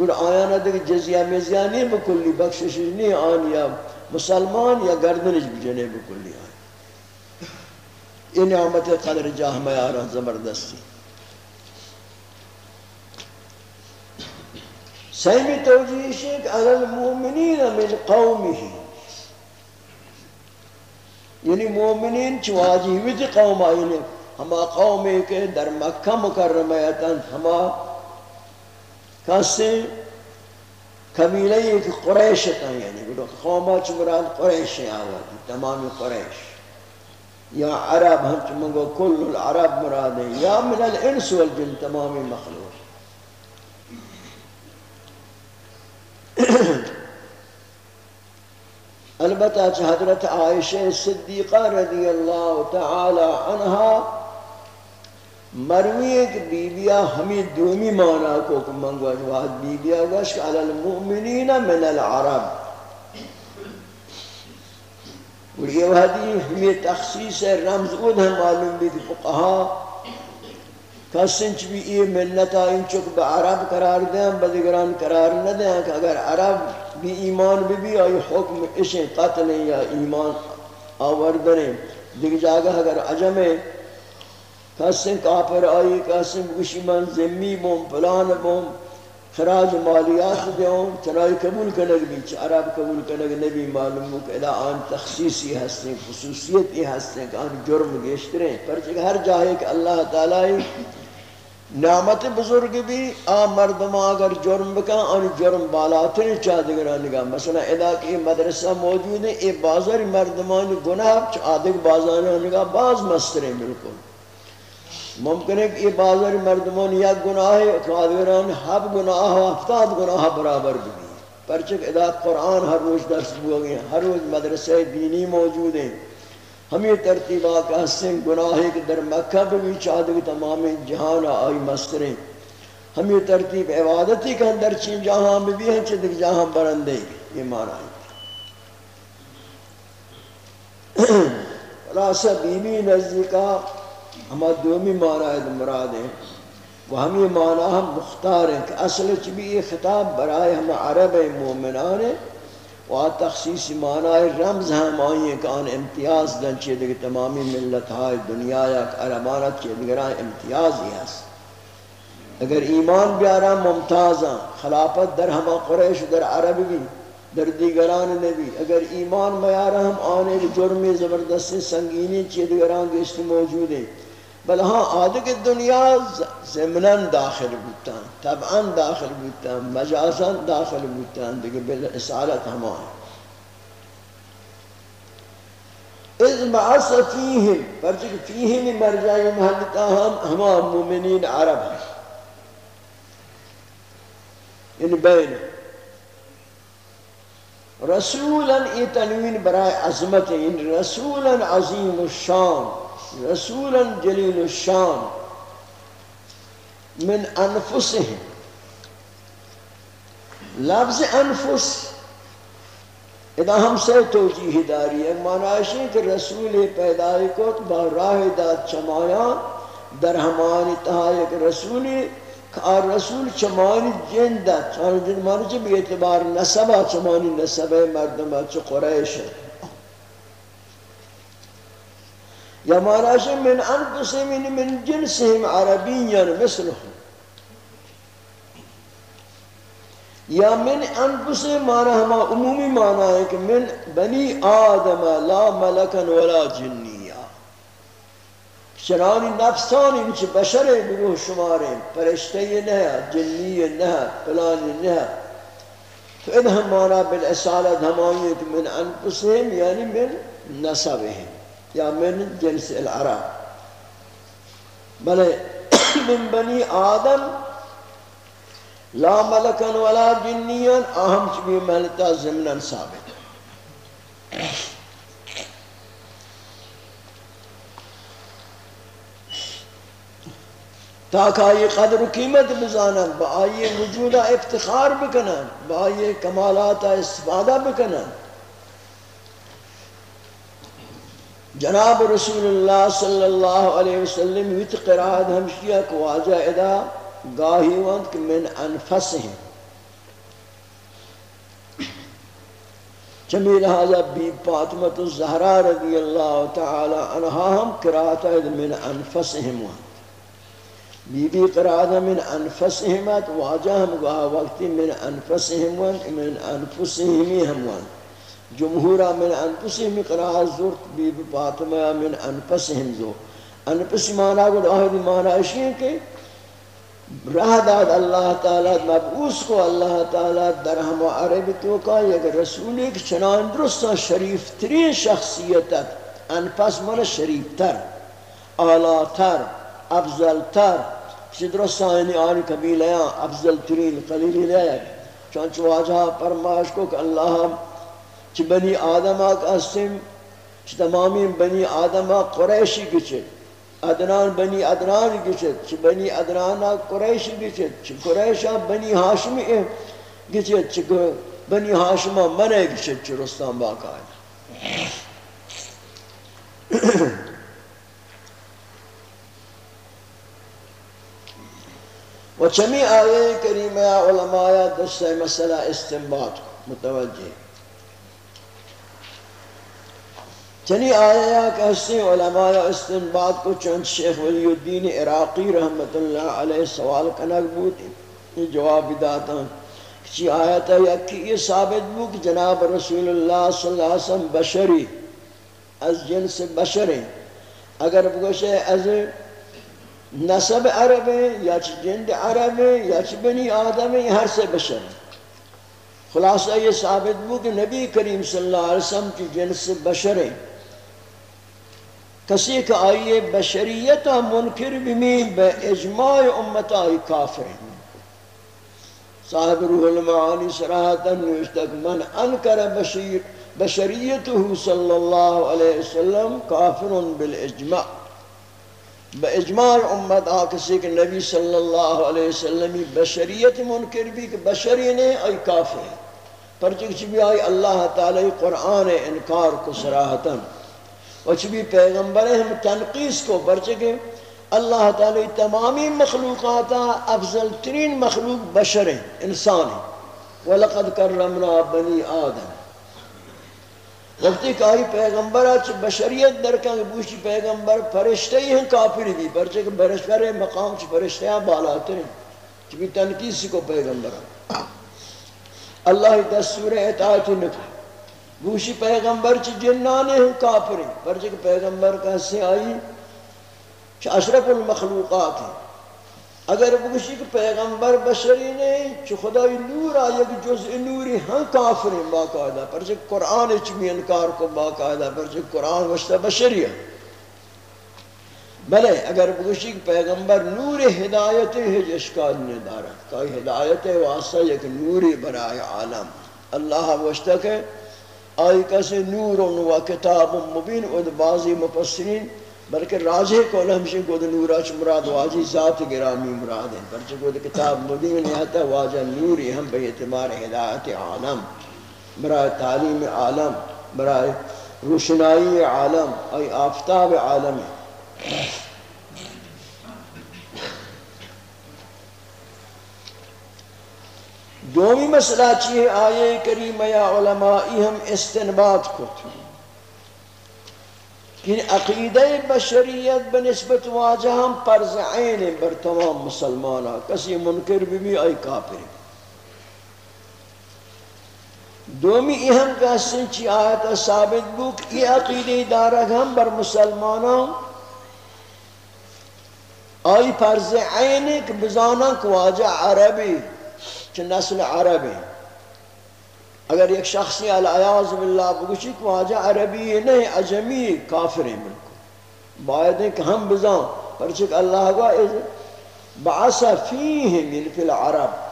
گر آیانا دیکھ جزیہ میزیہ نہیں بکلی، بخشش نہیں آن یا مسلمان یا گردنش بجنے بکلی آن۔ یہ نعمت قدر جاہ میارا زبردستی۔ سیمی توجیش ایک علی المومنین من قومه. یعنی مومنین چواجی ویت قوم آئینے ہما قومی کے در مکہ مکرمیتاں ہما کسی قبیلہ ایک قریشتا یعنی قومہ چمران قریش آوردی تمام قریش یا عرب ہم چمگو کل العرب مراد ہیں یا من الإنس والجن تمام مخلوق. البتہ حضرت عائشہ صدیقہ رضی اللہ تعالی عنہ مروی ایک بیبیا ہمیں دومی مانا کو منگو اجواد بیبیا گشک علی المؤمنین من العرب. اور یہ وحدی ہمیں تخصیص رمز اود ہم معلوم بھی فقہا کسنچ بھی یہ ملتا انچک با عرب قرار دیں بدگران قرار نہ دیں کہ اگر عرب بھی ایمان بھی بھی آئی، حکم اشیں قتل یا ایمان آوردنے دیکھ جاگہ اگر عجم ہے کسن کافر آئی، کسن بگشی من زمی بوم پلان بوم خراج مالیات دیوں چنائی قبول کنگ بھی چھ عرب قبول کنگ نبی معلوم ہو کہ آن تخصیصی ہستیں خصوصیتی ہستیں کہ آن جرم گیشتریں پرچہ ہر جاہے کہ اللہ تعالی نعمت بزرگ بھی آ مردم اگر جرم بکا ان جرم بالاتر چاہ دگران نگا مثلا ادا کی مدرسہ موجود ہے، اے بازار مردمان گناہ چادک بازار نگا باز مسترے بالکل. ممکن ہے کہ یہ بازار مردمان یا گناہ ہے قادران حب گناہ ہفتاد گناہ برابر بھی. پرچک ادا قرآن ہر روز درس بوگے ہر روز مدرسہ دینی موجود ہیں. ہمیں ترتیبہ کا حسن گناہی کے در مکہ بھی چاہتے چاہدے تمام جہان آئی مستریں ہمیں ترتیب عبادتی کا اندر چین جہاں میں بھی ہیں چندک جہاں برندے یہ معنی ہے۔ راسہ بیوی نزدیکا ہما دومی معنی ہے، مراد ہیں۔ وہ ہم یہ معنی ہم مختار ہیں کہ اصل چبی یہ خطاب برائے ہم عرب مومنان ہیں۔ و تخصیص معنی رمز ہم آئیں کہ آن امتیاز دن چیئے دیکھ تمامی ملت ہائے دنیا یا عربانت چیئے دیکھ امتیاز ہی ہے اگر ایمان بیارا ممتازاں خلافت در ہما قریش، در عرب بھی، در دیگران نبی اگر ایمان بیارا ہم آنے جرم زبردست سنگینی چیئے دیگران گشت موجود ہیں بل ها آدک دنیا زمنان داخل بودتان طبعا داخل بودتان مجازا داخل بودتان دیگه بل اسالت همان اذ بعث فیهم پرچه که فیهم مرجعی محلتا هم همان مومنین عرب هست این بین۔ رسولا ای تنوین برای عظمت این رسولا عظیم الشام رسولا جلیل الشان من انفسهم. لفظ انفس ادا ہم سے توجیہ داری ہے معنی کہ رسول پیدای کو با راہ داد چمایا در ہمانی تہا ایک رسول کار رسول چمانی جن دا چمانی جن معنی چھ بھی اعتبار نسبہ چمانی نسبہ مردمہ چھ قریش ہے۔ یا معناش من أنفسهم من, جنسهم عربيا مثلهم یا من أنفسهم معنی ہما عمومی معنی ہے کہ من بنی آدم لا ملکن ولا جنیا چنانی نفسانی بچ بشر بروح شمارے پرشتے نہ جنی نہ پلانی نہ تو ادھم مانا بالعصالت ہمائیت من انفسهم یعنی من نصبهم یا من جنس العرب. بلے من بنی آدم لا ملکن ولا جنین اہم چبی ملتا زمنن ثابت. تاکہ آئی قدر و قیمت بزانن با آئی وجود افتخار بکنن با آئی کمالات استفادہ بکنن. جناب رسول اللہ صلی اللہ علیہ وسلم ویت قرآن ہمشیہ کو واجہ ادا گاہی وانت من انفسهم چمی لہذا بی پاتمت الزہرہ رضی اللہ تعالی عنہ ہم قرآن من انفسهم وانت بی بی قرآن من انفسهم واجہ ہم گاہ وقتی من انفسهم وانت من انفسهمی ہم وانت جمهورا من انفسهم قرار زورت بی فاطمہ من انفسهم زو. انفس مانا گو آہدی مانا اشیئے کہ راہ داد اللہ تعالی، مبعوث کو اللہ تعالی در ہم و عرب تو کا یک رسول، ایک چنان درست شریف ترین شخصیتت انفس من شریف تر اعلی تر، افضل تر۔ چی درست آئینی یعنی آنی قبیلیاں افضل ترین قلیلی لے چونچہ واجہ پرماش کو کہ اللہ چی بنی آدم آک اسم چی تمامی بنی آدم آک قریشی گچت ادنان بنی ادنان گچت چی بنی ادنان آک قریشی گچت چی قریش بنی حاشمی گچت چی بنی حاشم منع گچت چی رستان باقا ہے و چمی آئے کریمہ علماء دستے مسئلہ استنباط متوجہ چنی آیا کہ حسین علماء استنباد کو چند شیخ ولی الدین عراقی رحمت اللہ علیہ سوال کنک بود؟ یہ جواب داتا ہوں۔ کچی آیت ہے یکی یہ ثابت بود کہ جناب رسول اللہ صلی اللہ علیہ وسلم بشری، از جنس بشری اگر بگوشے از نسب عرب ہے یا چھ جند عرب ہے یا چھ بنی آدم ہے ہر سے بشر خلاصہ یہ ثابت بود کہ نبی کریم صلی اللہ علیہ وسلم کی جنس بشر ہے کسی کہ آئیے بشریت منکر بھی بے اجماع امت آئی کافر صاحب روح المعانی صراحتا نوشتک من انکر بشیر بشریتہ صلی اللہ علیہ وسلم کافر بالاجماع۔ با اجماع امت آکسی کہ نبی صلی اللہ علیہ وسلم بشریت منکر بھی، کہ بشری نے آئی کافر ہیں۔ پرچک بھی آئی، اللہ تعالی قرآن انکار کو صراحتاً وچ بھی پیغمبر ہم تنقیس کو برچہ اللہ تعالی تمامی مخلوقات افضل ترین مخلوق بشر ہیں، انسان ہیں۔ وَلَقَدْ كَرَّمْنَا بَنِي آدم۔ وقتی کہ آئی پیغمبر آچ بشریت درکن بوشی پیغمبر فرشتے ہی ہیں، کافر بھی برچہ کہ برشتر مقام چھ فرشتے ہیں بالاتر ہیں۔ چھ بھی تنقیس کو پیغمبر۔ اللہ دستور اطاعت نکل گوشی پیغمبر چی جنانے ہیں کافر ہیں۔ پر چی پیغمبر کیسے آئی؟ چی اشرف المخلوقات ہیں۔ اگر گوشی کہ پیغمبر بشری نے چی خدای نور آئی کہ جز نوری ہاں کافر ہیں باقاعدہ۔ پر چی قرآن چی بھی انکار کو باقاعدہ۔ پر چی قرآن وشتہ بشری ہے بلے، اگر بگوشی کہ پیغمبر نور ہدایت ہے جشکال نے دارا۔ کہ ہدایت واسطہ یک نوری برائے عالم۔ اللہ وشتہ کہ آئی کسی نور و کتاب مبین اد بعضی مفسرین، بلکہ راجح کو ہمشہ کو نورا چ مراد واجی، ذات گرامی مراد ہے بلکہ کو کتاب مبین ہے واجہ نوری ہم بے اعتبار ہدایت عالم، برائے تعلیم عالم، برائے روشنائی عالم ای آفتاب عالم دومی مسئلہ چیئے آئے کریمہ یا علمائی ہم استنباد کو تھی کہ عقیدہ بشریت بنسبت واجہ ہم پرز عین بر تمام مسلمانہ، کسی منکر بھی بھی آئی کافر دومی اہم کا سنچی آیت ثابت بک یہ عقیدہ دارک ہم بر مسلمانہ آئی پرز عین ایک بزانک واجہ عربی۔ چھ نسل عرب ہیں۔ اگر ایک شخصی العیاض باللہ بگوشی کہ واجہ عربی نہیں عجمی کافر ہیں ملکو باید ہیں کہ ہم بزاں، پرچک اللہ کا بعث فیہم یعنی فی العرب۔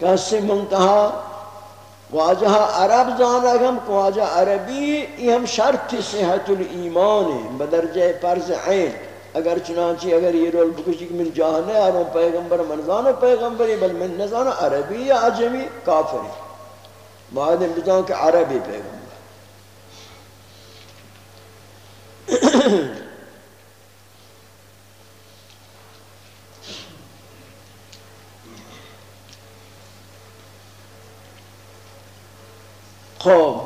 کسی منتہا؟ واجہ عرب زانا ہم کہ واجہ عربی، یہ ہم شرط صحت الایمان بدرجہ پرز عین۔ اگر چنانچہ اگر یہ رول بکشی کہ من جاہنے آروں پیغمبر من پیغمبری، بل من نزانو عربی یا عجمی کافری۔ معادم بزان کہ عربی پیغمبر۔ خوب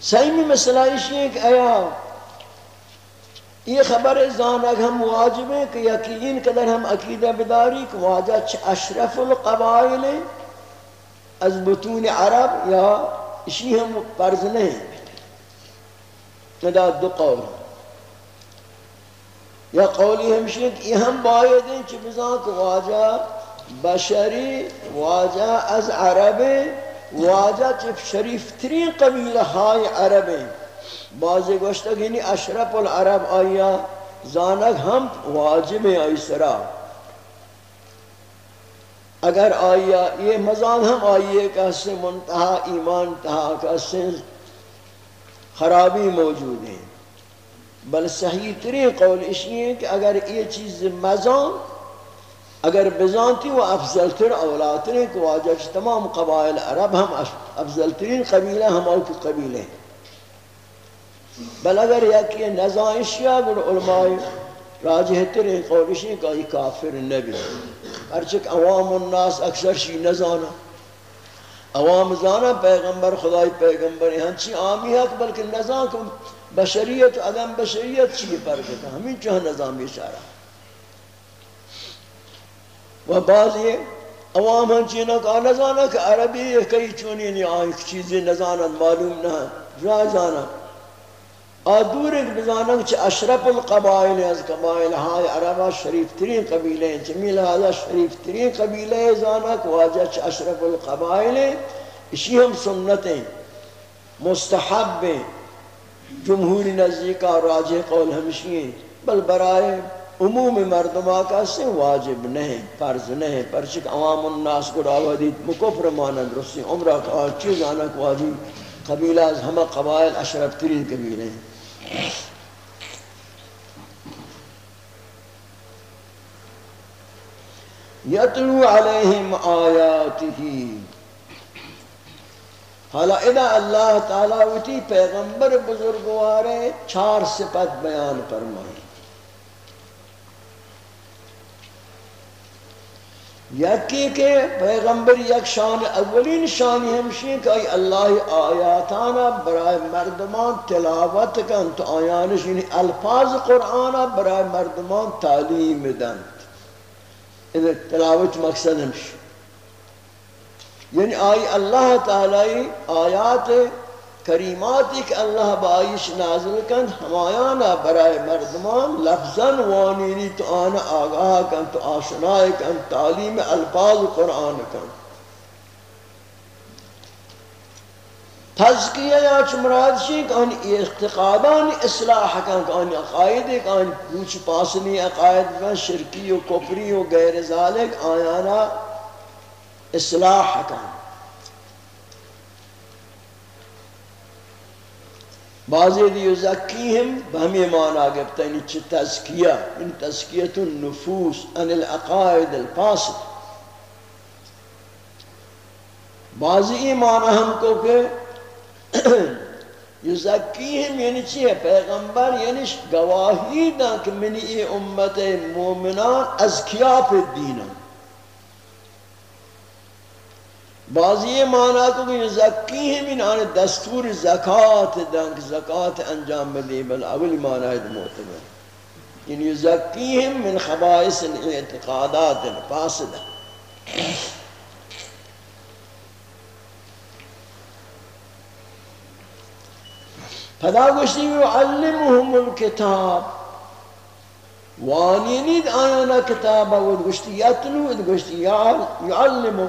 سیمی مسئلہ اسی ہے کہ ایا یہ خبر زانگ ہم واجب ہے کہ یقین قدر ہم عقیدہ بداری کہ واجہ اشرف القبائل از بطون عرب یا اسی ہم پرز نہیں ندا دو قول۔ یا قولی ہمشی کہ یہ ہم باید ہیں چی بزان کہ واجہ بشری، واجہ از عرب واجہ چی شریف ترین قبیلہ ہائی عرب ہیں۔ بعضی گوشتا کہ یعنی اشرف العرب آیا، زانک ہم واجب ہیں آئی سرا۔ اگر آیا، یہ مزان ہم آئیے کہ اس سے منتہا ایمان، تہا کہ اس سے خرابی موجود ہیں بل صحیح ترین قول اشی ہے کہ اگر یہ چیز مزان اگر بزانتی وہ افضل تر اولاد کہ واجہ تمام قبائل عرب ہم افضل ترین قبیلہ، ہم اور قبیلے ہیں۔ بل اگر یکی نزائشیا گر علماء، راجح ترین قولشی کہ یہ کافر نبی. ہرچک عوام الناس اکثر شی نزانا. عوام زانا، پیغمبر خدای پیغمبر ہنچی آمی حق بلکہ نظام کو بشریت و عدم بشریت چی پر گتا ہمیں چاہ نظام اشارہ و بعض یہ عوام ہنچی نکا نزانا کہ عربی کئی چونی نہیں آئی چیزیں نزانا، معلوم نہ راہ جانا آدور ایک بزانک چھ اشرف القبائل از قبائل ہائی عربہ شریف ترین قبیلے ہیں، جمیل حاضر شریف ترین قبیلے زانک واجہ چھ اشرف القبائل اسی ہم سنتیں مستحب ہیں، جمہوری نزدیکہ راجع قول ہمشی ہیں، بل برائے عموم مردمہ کا سے واجب نہیں فرض نہیں پرچک عوام الناس کو راوہ مکفر مانند رسی، عمرہ کا چیز آنک واجب قبیلہ از ہمہ قبائل اشرف ترین قبیلے ہیں۔ یتلو علیہم آیاتی حالا اذا اللہ تعالیٰ اٹھی پیغمبر بزرگوارے چار صفت بیان فرمائیں۔ یکی کہ پیغمبر یک شان اولین شانی ہمشی کہ ای اللہ آیاتانا برای مردمان تلاوت کن تو آیانش یعنی الفاظ قرآن برای مردمان تعلیم دن. این تلاوت مقصد ہمشی. یعنی آئی اللہ تعالی آیات کریماتی کہ اللہ بائیش نازل کن، ہمایانا برای مردمان، لفظاً وانینی تو آنا آگاہ کن، تو آشنائی کن، تعلیم الفاظ قرآن کن۔ تذکیہ یا چمراد شی کہ اعتقادان اصلاح کن، کہ آنی عقائد کہ آنی پوچھ پاسنی عقائد میں شرکی و کفری و غیر ذالک آیانا اصلاح کن۔ بعضی دی یزکیہم بہمی مانا گفتا یعنی چھ تزکیہ ان تزکیت النفوس ان العقائد الفاسد. بعضی ایمانا ہم کو کہ یزکیہم یعنی چی ہے پیغمبر یعنی گواہی دا کہ منی امت مومنان ازکیہ پر دینم بعضی یہ معنی کو کہ زکی ہے من آنے دستور زکاة دنک زکاة انجام بدی بل اول معنی ہے یعنی زکی ہے من خبائص الاعتقادات الفاسدہ۔ پدا گوشتی یعلمهم الكتاب وانی نید آیانا کتابا گوشتی یتلو گوشتی یعلمو۔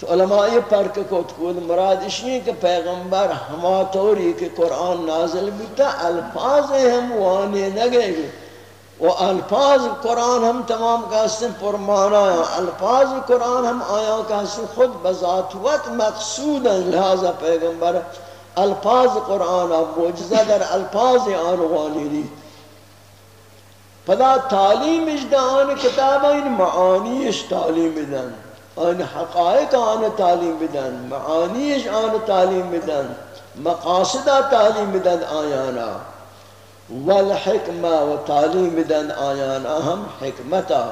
تو علماء پرک کو تقول مراد اس نہیں کہ پیغمبر ہما طوری کہ قرآن نازل بیتا الفاظ ہم وانے نگے گے و الفاظ قرآن ہم تمام کہستیں پرمانا ہے الفاظ قرآن ہم آیا کہستیں خود بذات وقت مقصود ہیں لہذا پیغمبر. الفاظ قرآن اب موجزہ در الفاظ آنوانی دی. پدا تعلیم اجدان کتاب این معانیش تعلیم دن. آن حقائق آن تعلیم بدن، معانیش آن تعلیم بدن، مقاصد تعلیم بدن آیانا۔ والحکمہ و تعلیم بدن آیانا، ہم حکمتا۔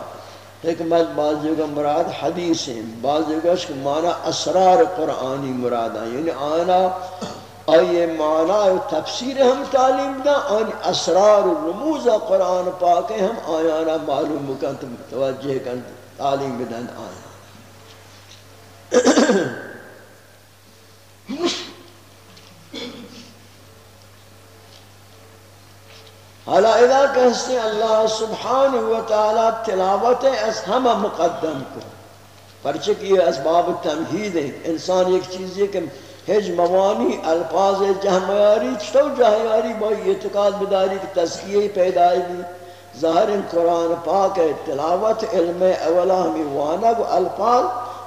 حکمت بعض جگہ مراد حدیث ہیں، بعض جگہ اس کے معنی اسرار قرآنی مراد ہیں۔ یعنی آنا آئیے معنی و تفسیر ہم تعلیم دا، آن اسرار و رموز قرآن پاک ہم آیانا معلوم کن، توجہ کن، تعلیم بدن آیانا۔ حالا اذا کہستے اللہ سبحانہ وتعالی تلاوت از ہم مقدم کو۔ پرچک یہ اسباب تمہید ہیں۔ انسان ایک چیز ہے کہ ہج موانی، الفاظ جہمیاری چھو جہمیاری بائی اعتقاد بداری کی تذکیہ پیدائی دی ظاہر قرآن پاک ہے، تلاوت علم اولا ہمیں وانا الفاظ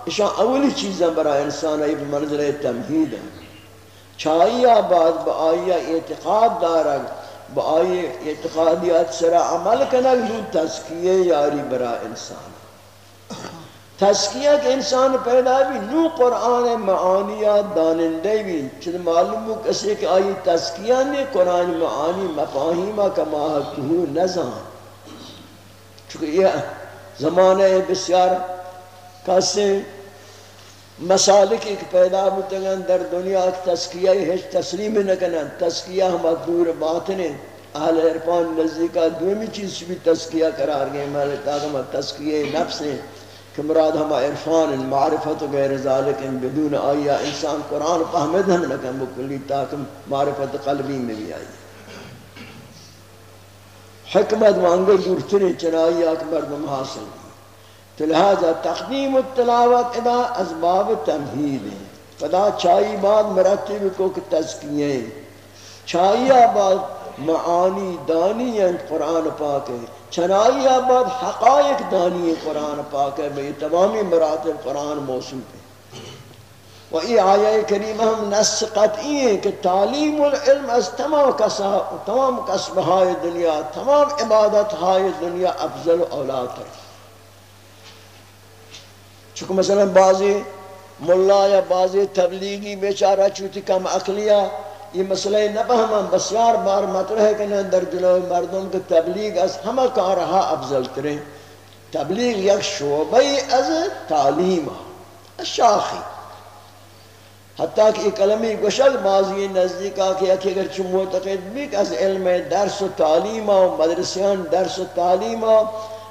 اشان اولی چیزیں برای انسان ای منظر تمہید ہیں۔ چھائیہ بعد با آئیہ اعتقاد دارگ با آئیہ اعتقادیات سرا عمل کنگ دو تذکیہ یاری برای انسان۔ تذکیہ کہ انسان پیدا بھی نو قرآن معانیات دانندے بھی چھت معلوم ہو کسی کہ آئی تذکیہ نے قرآن معانی مفاہیمہ کا ماہتہو نظام چونکہ یہ زمانہ بسیار کسی مسالک ایک پیدا بتگن در دنیا تسکیہ ہیچ تسلیم نکنن، تسکیہ ہم دور باطن اہل عرفان نزدیکا دومی چیز بھی تسکیہ قرار گئے محل تاکہ تسکیہ نفس ہیں کہ مراد ہم عرفان معرفت و غیر ذالک بدون آیا انسان قرآن فہمد ہم نکن بکلی تاکہ معرفت قلبی میں بھی آئی۔ حکمت مانگے دورتنی چنائی اکبر دم حاصل۔ تو لہذا تقدیم التلاوت ادا اسباب تمہید ہیں فدا چائی بعد مرتب کو کہ تذکیے چائی بعد معانی دانی ہیں قرآن پاک ہے۔ چنائی بعد حقائق دانی قرآن پاک ہے۔ بھئی تمامی مراتب قرآن موصول ہے و ای آیہ کریمہ ہم نس قطعی ہیں کہ تعلیم العلم از تمام کسا تمام کسبہائے دنیا، تمام عبادت ہائے دنیا افضل اولاد ہے۔ چونکہ مثلا بعضی ملا یا بعضی تبلیغی بیچارہ چوتی کم اقلیہ یہ مسئلہ نہ فہمان بسیار بار مطرح ہے کہ در جلو مردم کے تبلیغ از ہمہ کارہا افضل کریں تبلیغ یک شعبی از تعلیم شاخی۔ حتیٰ کہ یہ کلمی گوشل بعضی نزدیکا کہ اکی اگر چو معتقد بھی کہ از علم درس و تعلیم و مدرسیان درس و تعلیم و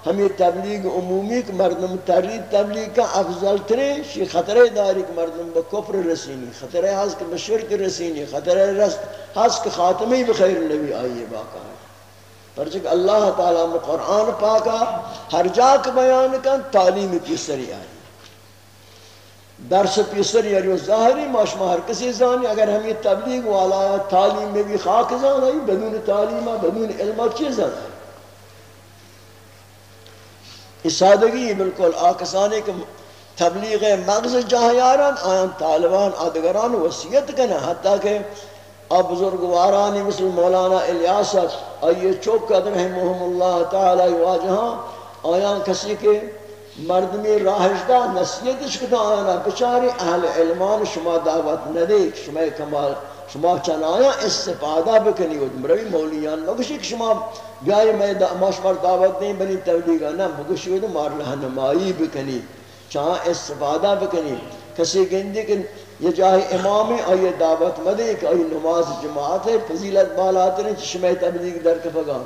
ہمیں تبلیغ عمومی کہ مردم ترید تبلیغ کا افضل ترے شی خطرے داری کہ مردم با کفر رسینی خطرے حاض کہ بشرک رسینی خطرے حاض کہ خاتمی بخیر نبی آئیے باقا ہے پرچک اللہ تعالیٰ میں قرآن پاکا، ہر جا کے بیان کن، تعلیم پیسری آئی۔ درس پیسری آئی ظاہری ماشما ہر کسی زانی، اگر ہمیں تبلیغ والا تعلیم میں بھی خاک زان آئی، بدون تعلیمہ بدون علمہ چیز آئی۔ سادگی بالکل آکسانی کے تبلیغ مغز جاہیاران آیان طالبان آدگران وسیعت کنا حتیٰ کہ اب بزرگوارانی مثل مولانا الیاست آئیے چوک قدر رحمہم اللہ تعالی واجہاں۔ آیان کسی کے مردمی راہشدہ نصیت اشکتا آیانا بچاری اہل علمان، شما دعوت ندیک، شما کمال شما چنایا استفادہ بکنی و مروی مولیان مگوشی کہ شما بیائی میں ماش پر دعوت نہیں بنی تبلیغا نا مگوشی و مار لہنمائی بکنی چاہاں استفادہ بکنی کسی گندی کہ یہ جاہی امامی آئی دعوت مدے کہ آئی نماز جماعت ہے فضیلت بالات نہیں شما تبلیغ در کفگا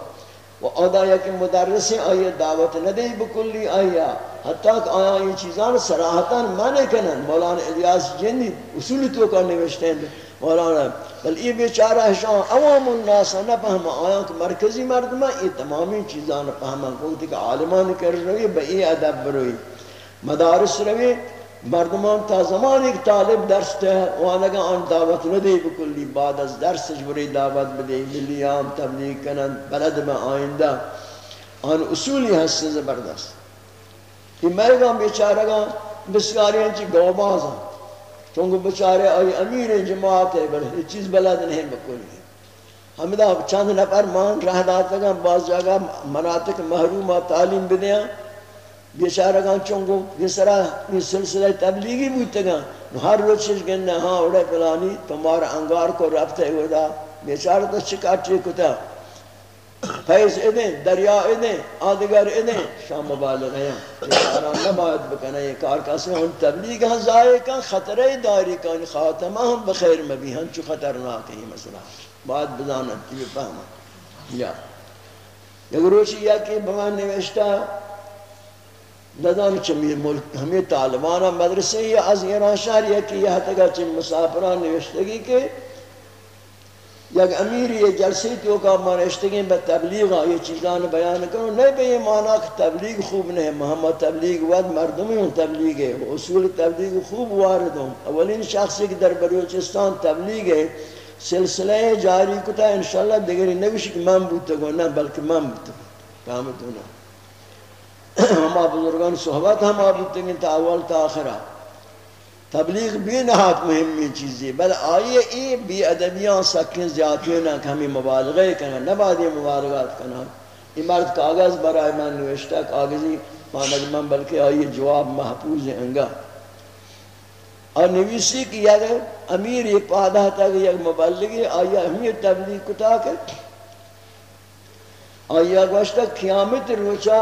و ادا یا کہ مدرسیں دعوت ندے بکلی آیا حتیٰ کہ آیا یہ چیزان سراحتاً مانے کنن مولانا الیاس جنی اصولی تو کرنے وشتے ہیں والا بل ای بیچاره شان عوام الناس نه آیا آیات مرکزی مردما ای تمامی چیزان فهمن کنتی که عالمان کر روی به این ادب بروی. مدارس روی. مردمان تا زمانی که طالب درس ته وانگه آن دعوت ندهی بکلی بعد از درسش بری دعوت بده ملی هم تبلیغ کنند. بلد به آینده. آن اصولی هست. زبردست. این مرگان بیچارگان بسیاری هنچی گوباز هم چونکہ بچارے آئی امیر جماعت ہے بلد چیز بلد نہیں بکلی ہمیں چند نفر مان رہ داتا گا بعض جگہ مناطق محرومہ تعلیم بدیاں بیچارگان چونگو یہ سرا یہ سلسلہ تبلیغی بودتا گا ہر روز چیز گننا ہاں اڑے پلانی تمہارا انگار کو رفتے ہوئے دا۔ بیچارہ تو چکاٹی کتا فیض ادیں دریا ادیں آدگر ادیں شام مبالغ ہیں بیچارہ نباید بکنا یہ کار کسی ہن تبلیغ ہاں زائے کن خطرے داری کن خاتمہ ہم بخیر مبی ہن چو خطرناک ہے مسئلہ بات بزانا تیوی فہمہ یا یک روچی یا کہ بمان نوشتا ندان چمی ملک ہمیں طالبان مدرسے یا از ایران شہر یا کہ یہ تگا چمی مسافران نوشتگی کہ یک امیر یہ جلسی تو کا مانشتگی با تبلیغ یہ چیزان بیان کرو نہیں بے یہ مانا کہ تبلیغ خوب نہیں محمد تبلیغ ود مردمی ہوں تبلیغ ہے اصول تبلیغ خوب وارد ہوں اولین شخصی کہ در بلوچستان تبلیغ ہے سلسلہ جاری کتا انشاءاللہ دیگری نوشی کہ من بودتا گو نہ بلکہ من بودتا گو کامتو نہ ہما بزرگان صحبت ہم آبودتے ہیں تا اول تا آخرہ تبلیغ بھی نہات مہمی چیزی بل آئیے ای بی ادبیان سکن زیادتی نہ کہ ہمیں مبالغے کرنا نبادی مبالغات کرنا یہ مرد کاغذ برای من نوشتا کاغذی ماند من، بلکہ آئیے جواب محفوظ انگا۔ اور نویسی کی یک امیر یہ پادہ تھا کہ یک مبالغی آئیے ہمیں تبلیغ کتا کر آئیے گوشتا قیامت روچا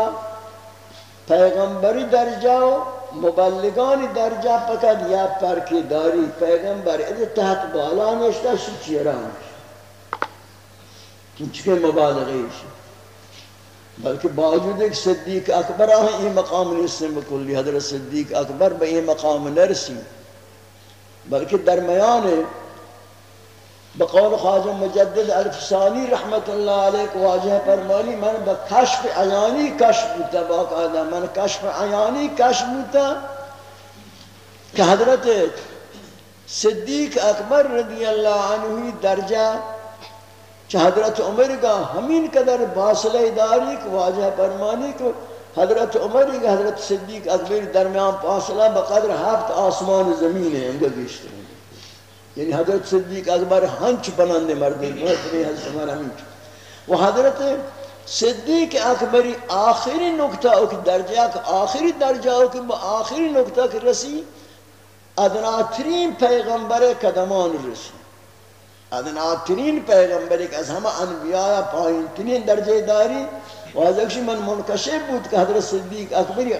پیغمبری درجہ و مبلغانی درجہ پکد یا پرکی داری پیغمبر ادھے تحت بالا نشتا شو چیران چونچکے مبالغی شو بلکہ باوجود ایک صدیق اکبر آہیں یہ مقام نیستن بکلی حضرت صدیق اکبر با یہ مقام نرسی بلکہ درمیان بقول خواجہ مجدد الفسانی رحمت اللہ علیہ کو واجہ فرمانی، من بکشف عیانی کشف بوتا باقاعدہ من کشف عیانی کشف بوتا کہ حضرت صدیق اکبر رضی اللہ عنہ درجہ چہ حضرت عمر کا ہمین قدر باصلہ داری کو واجہ فرمانی کو، حضرت عمر کا حضرت صدیق اکبر درمیان فاصلہ بقدر ہفت آسمان زمین ہے انگا گیشتر یعنی حضرت صدیق اکبر هنچ بنانے مرد مردی حضرت عمر همین و حضرت صدیق اکبری آخری نکتہ او کی درجہ آخری درجہ او کی آخری نکتہ کی رسی ادناترین پیغمبر قدمان رسی۔ ادناترین پیغمبر ایک از ہمہ انبیاء پایین اتنی درجہ داری۔ و حضرت من منکشف بود کہ حضرت صدیق اکبری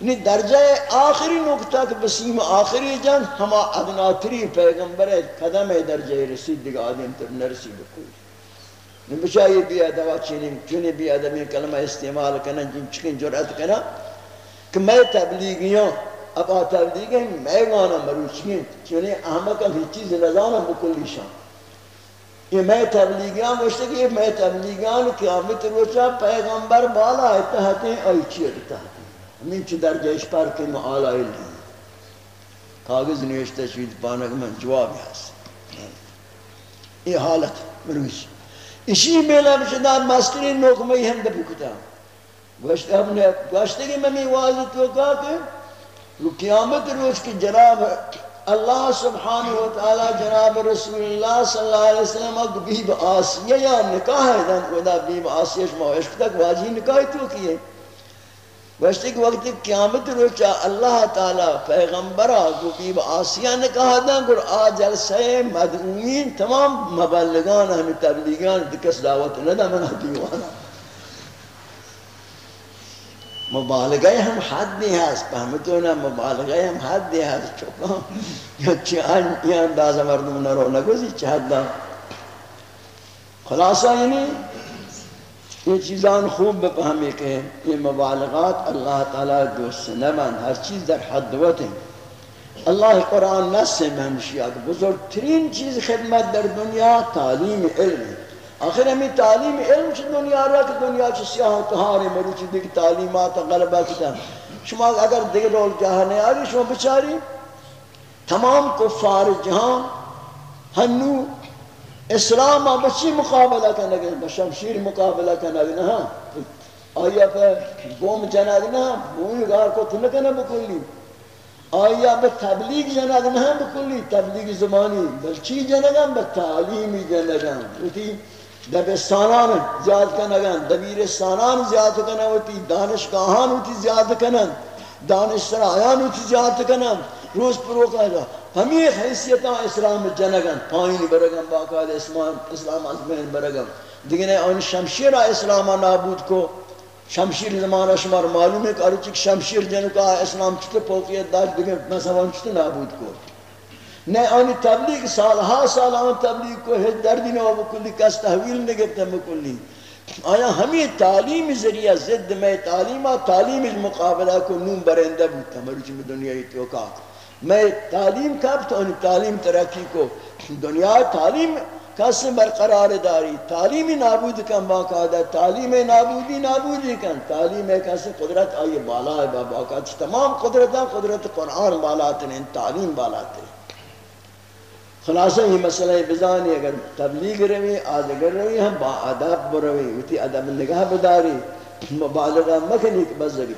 یعنی درجہ آخری نقطہ کہ بسیم آخری جان، ہما ادناتری پیغمبر قدم ہے درجہ رسید دیگا آدم تر نرسی بکوئی یعنی بچائی بی ادوا چینیم چونی بی ادمی کلمہ استعمال کنا جن چکن جرعت کنا کہ میں تبلیغیاں اب آ تبلیغیں میں گانا مروچین چونی احمد کا ہیچ چیز نظانا بکلی شان. یہ میں تبلیغیاں گوشتے کہ یہ میں تبلیغیاں قیامت روچا پیغمبر بالا اتحاتیں آئی چیر اتحاتیں ہمیں چھ درجہ اس پر کے معالی نہیں کاغذ نوشتہ شوید پانک من جواب ہے۔ یہ حالت مروش اسی میلہ بشدار مستری نوکمی ہم دبی کتا گوشتے ہم نے گوشتے کہ میں میں واضح تو کہا کہ قیامت روز کی جناب اللہ سبحانہ وتعالی جناب رسول اللہ صلی اللہ علیہ وسلم اگر بیب آسیہ یا نکاح ہے۔ دن خدا بیب آسیہ شما عشق تک واجی نکاح تو کیے۔ ویسے کہ وقت قیامت روچا اللہ تعالی پیغمبرہ کو بیب آسیہ نے کہا دا گر آ جلسے مدعوین تمام مبلغان ہمیں تبلیغان دکس دعوت ندا منا دیوانا مبالغہ ہم حد نہیں ہے، اس پہمتونا مبالغہ ہم حد نہیں ہے چکا یا چیان یہ اندازہ مردم نہ رو نگو زی چہد دا۔ خلاصہ یعنی یہ چیزان خوب بفہمی کہ یہ مبالغات اللہ تعالیٰ دوست نمان ہر چیز در حد وقت ہیں اللہ قرآن نس سے مہمشی کہ بزرگ ترین چیز خدمت در دنیا تعلیم علم۔ آخر ہمیں تعلیم علم چی دنیا رہا کہ دنیا چی سیاہ و تہاری مروچی دیکھ تعلیمات غلبہ کتا شما اگر دیگر رول جہاں نہیں آگی شما بچاری تمام کفار جہاں ہنو اسلام بچی مقابلہ کرنے گئے بشمشیر مقابلہ کرنے گئے ہاں۔ آیا پہ بوم جنگ نہ بوئی گار کو تنکنے بکلی۔ آیا بے تبلیغ جنگ نہ، بکلی۔ تبلیغ زمانی، بلچی جنگاں بے تعلیمی جنگاں ہوتی دبستانان زیاد کنگاں دبیرستانان زیاد کنگاں ہوتی دانشگاہان ہوتی زیاد کنگاں دانش سرایان ہوتی زیاد کنگاں روز پرو کہا ہمیں حیثیتاں اسلام جنگاں پائن برگاں باقاعد اسلام اسلام ازمین برگاں دیکھنے ان شمشیرہ اسلام نابود کو، شمشیر زمانہ شمار معلوم ہے کہ ارچک شمشیر جنو کا اسلام چھتے پوکیت داشت دیکھیں مثلا چھتے نابود کو۔ نہیں آنی تبلیغ سال ہا تبلیغ کو ہے دردی نو بکلی کس تحویل نگتا بکلی آیا ہمیں تعلیم ذریعہ زد میں تعلیمہ تعلیم مقابلہ کو نوم برندہ بودتا مروچی میں دنیا توکا میں تعلیم کب تو انہی تعلیم ترقی کو؟ دنیا تعلیم کس برقرار داری؟ تعلیمی نابود کن باقاعدہ، تعلیم نابودی نابودی کن تعلیم کس قدرت آئی بالا ہے باقاعدہ اچھا تمام قدرتاں قدرت قرآن بالا تنین تعلیم بالا تنین خلاصہ یہ مسئلہ بزانی اگر تبلیغ روی، آدگر روی ہم، با ادب بروی وتی ادب نگاہ بداری، مبالغہ مکنی بزگی۔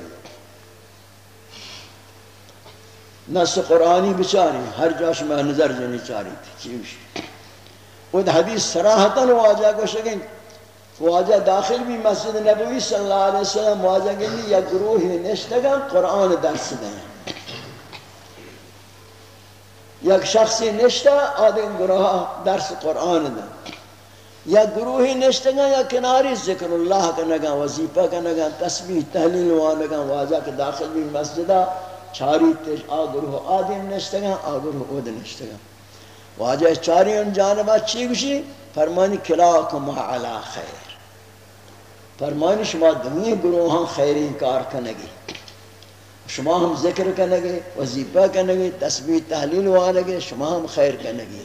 نص قرآنی بچاری ہر جاش میں نظر جنی چاری تھی وہ حدیث سراحتاً واجہ کو شکیں واجہ داخل بھی مسجد نبوی صلی اللہ علیہ وسلم واجہ گلی یا گروہ نشتگا قرآن درس دیں یک شخصی نشتا آدم گروہ درس قرآن دیں یا گروہی نشتگا یا کناری ذکر اللہ کنگا وزیپہ کنگا تسبیح تحلیل وانگا واجہ کے داخل بھی مسجدہ چاری تیش آ گروہ آدم نشتگا آ گروہ اود نشتگا واجہ چاری ان جانبہ چی گوشی؟ فرمانی کلاکم علا خیر۔ فرمانی شما دنیا گروہاں خیری کار کنگی۔ شما ہم ذکر کنگی وزیفہ کنگی، تسبیح، تحلیل وانگی، شما ہم خیر کنگی۔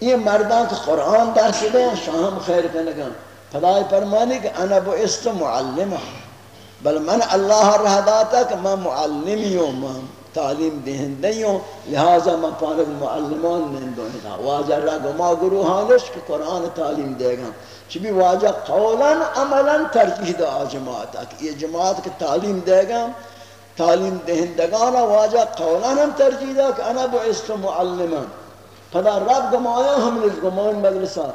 یہ مردان کہ قرآن درس دیں شما ہم خیر کنگی فدای فرمانی کہ انا بو است معلمہ۔ بل من اللہ رہ داتا کہ میں معلمی ہوں میں تعلیم دہندی ہوں لہذا میں پانک معلمان نندو ہدا واجہ را گما گروہانش کہ قرآن تعلیم دے گا چبی واجہ قولا عملا ترجیح دا جماعت کہ یہ جماعت کی تعلیم دے گا تعلیم دہندگانا واجہ قولا ہم ترجیح دا کہ انا بعثت معلما پدا رب گمایا ہم نے گمان مجلسا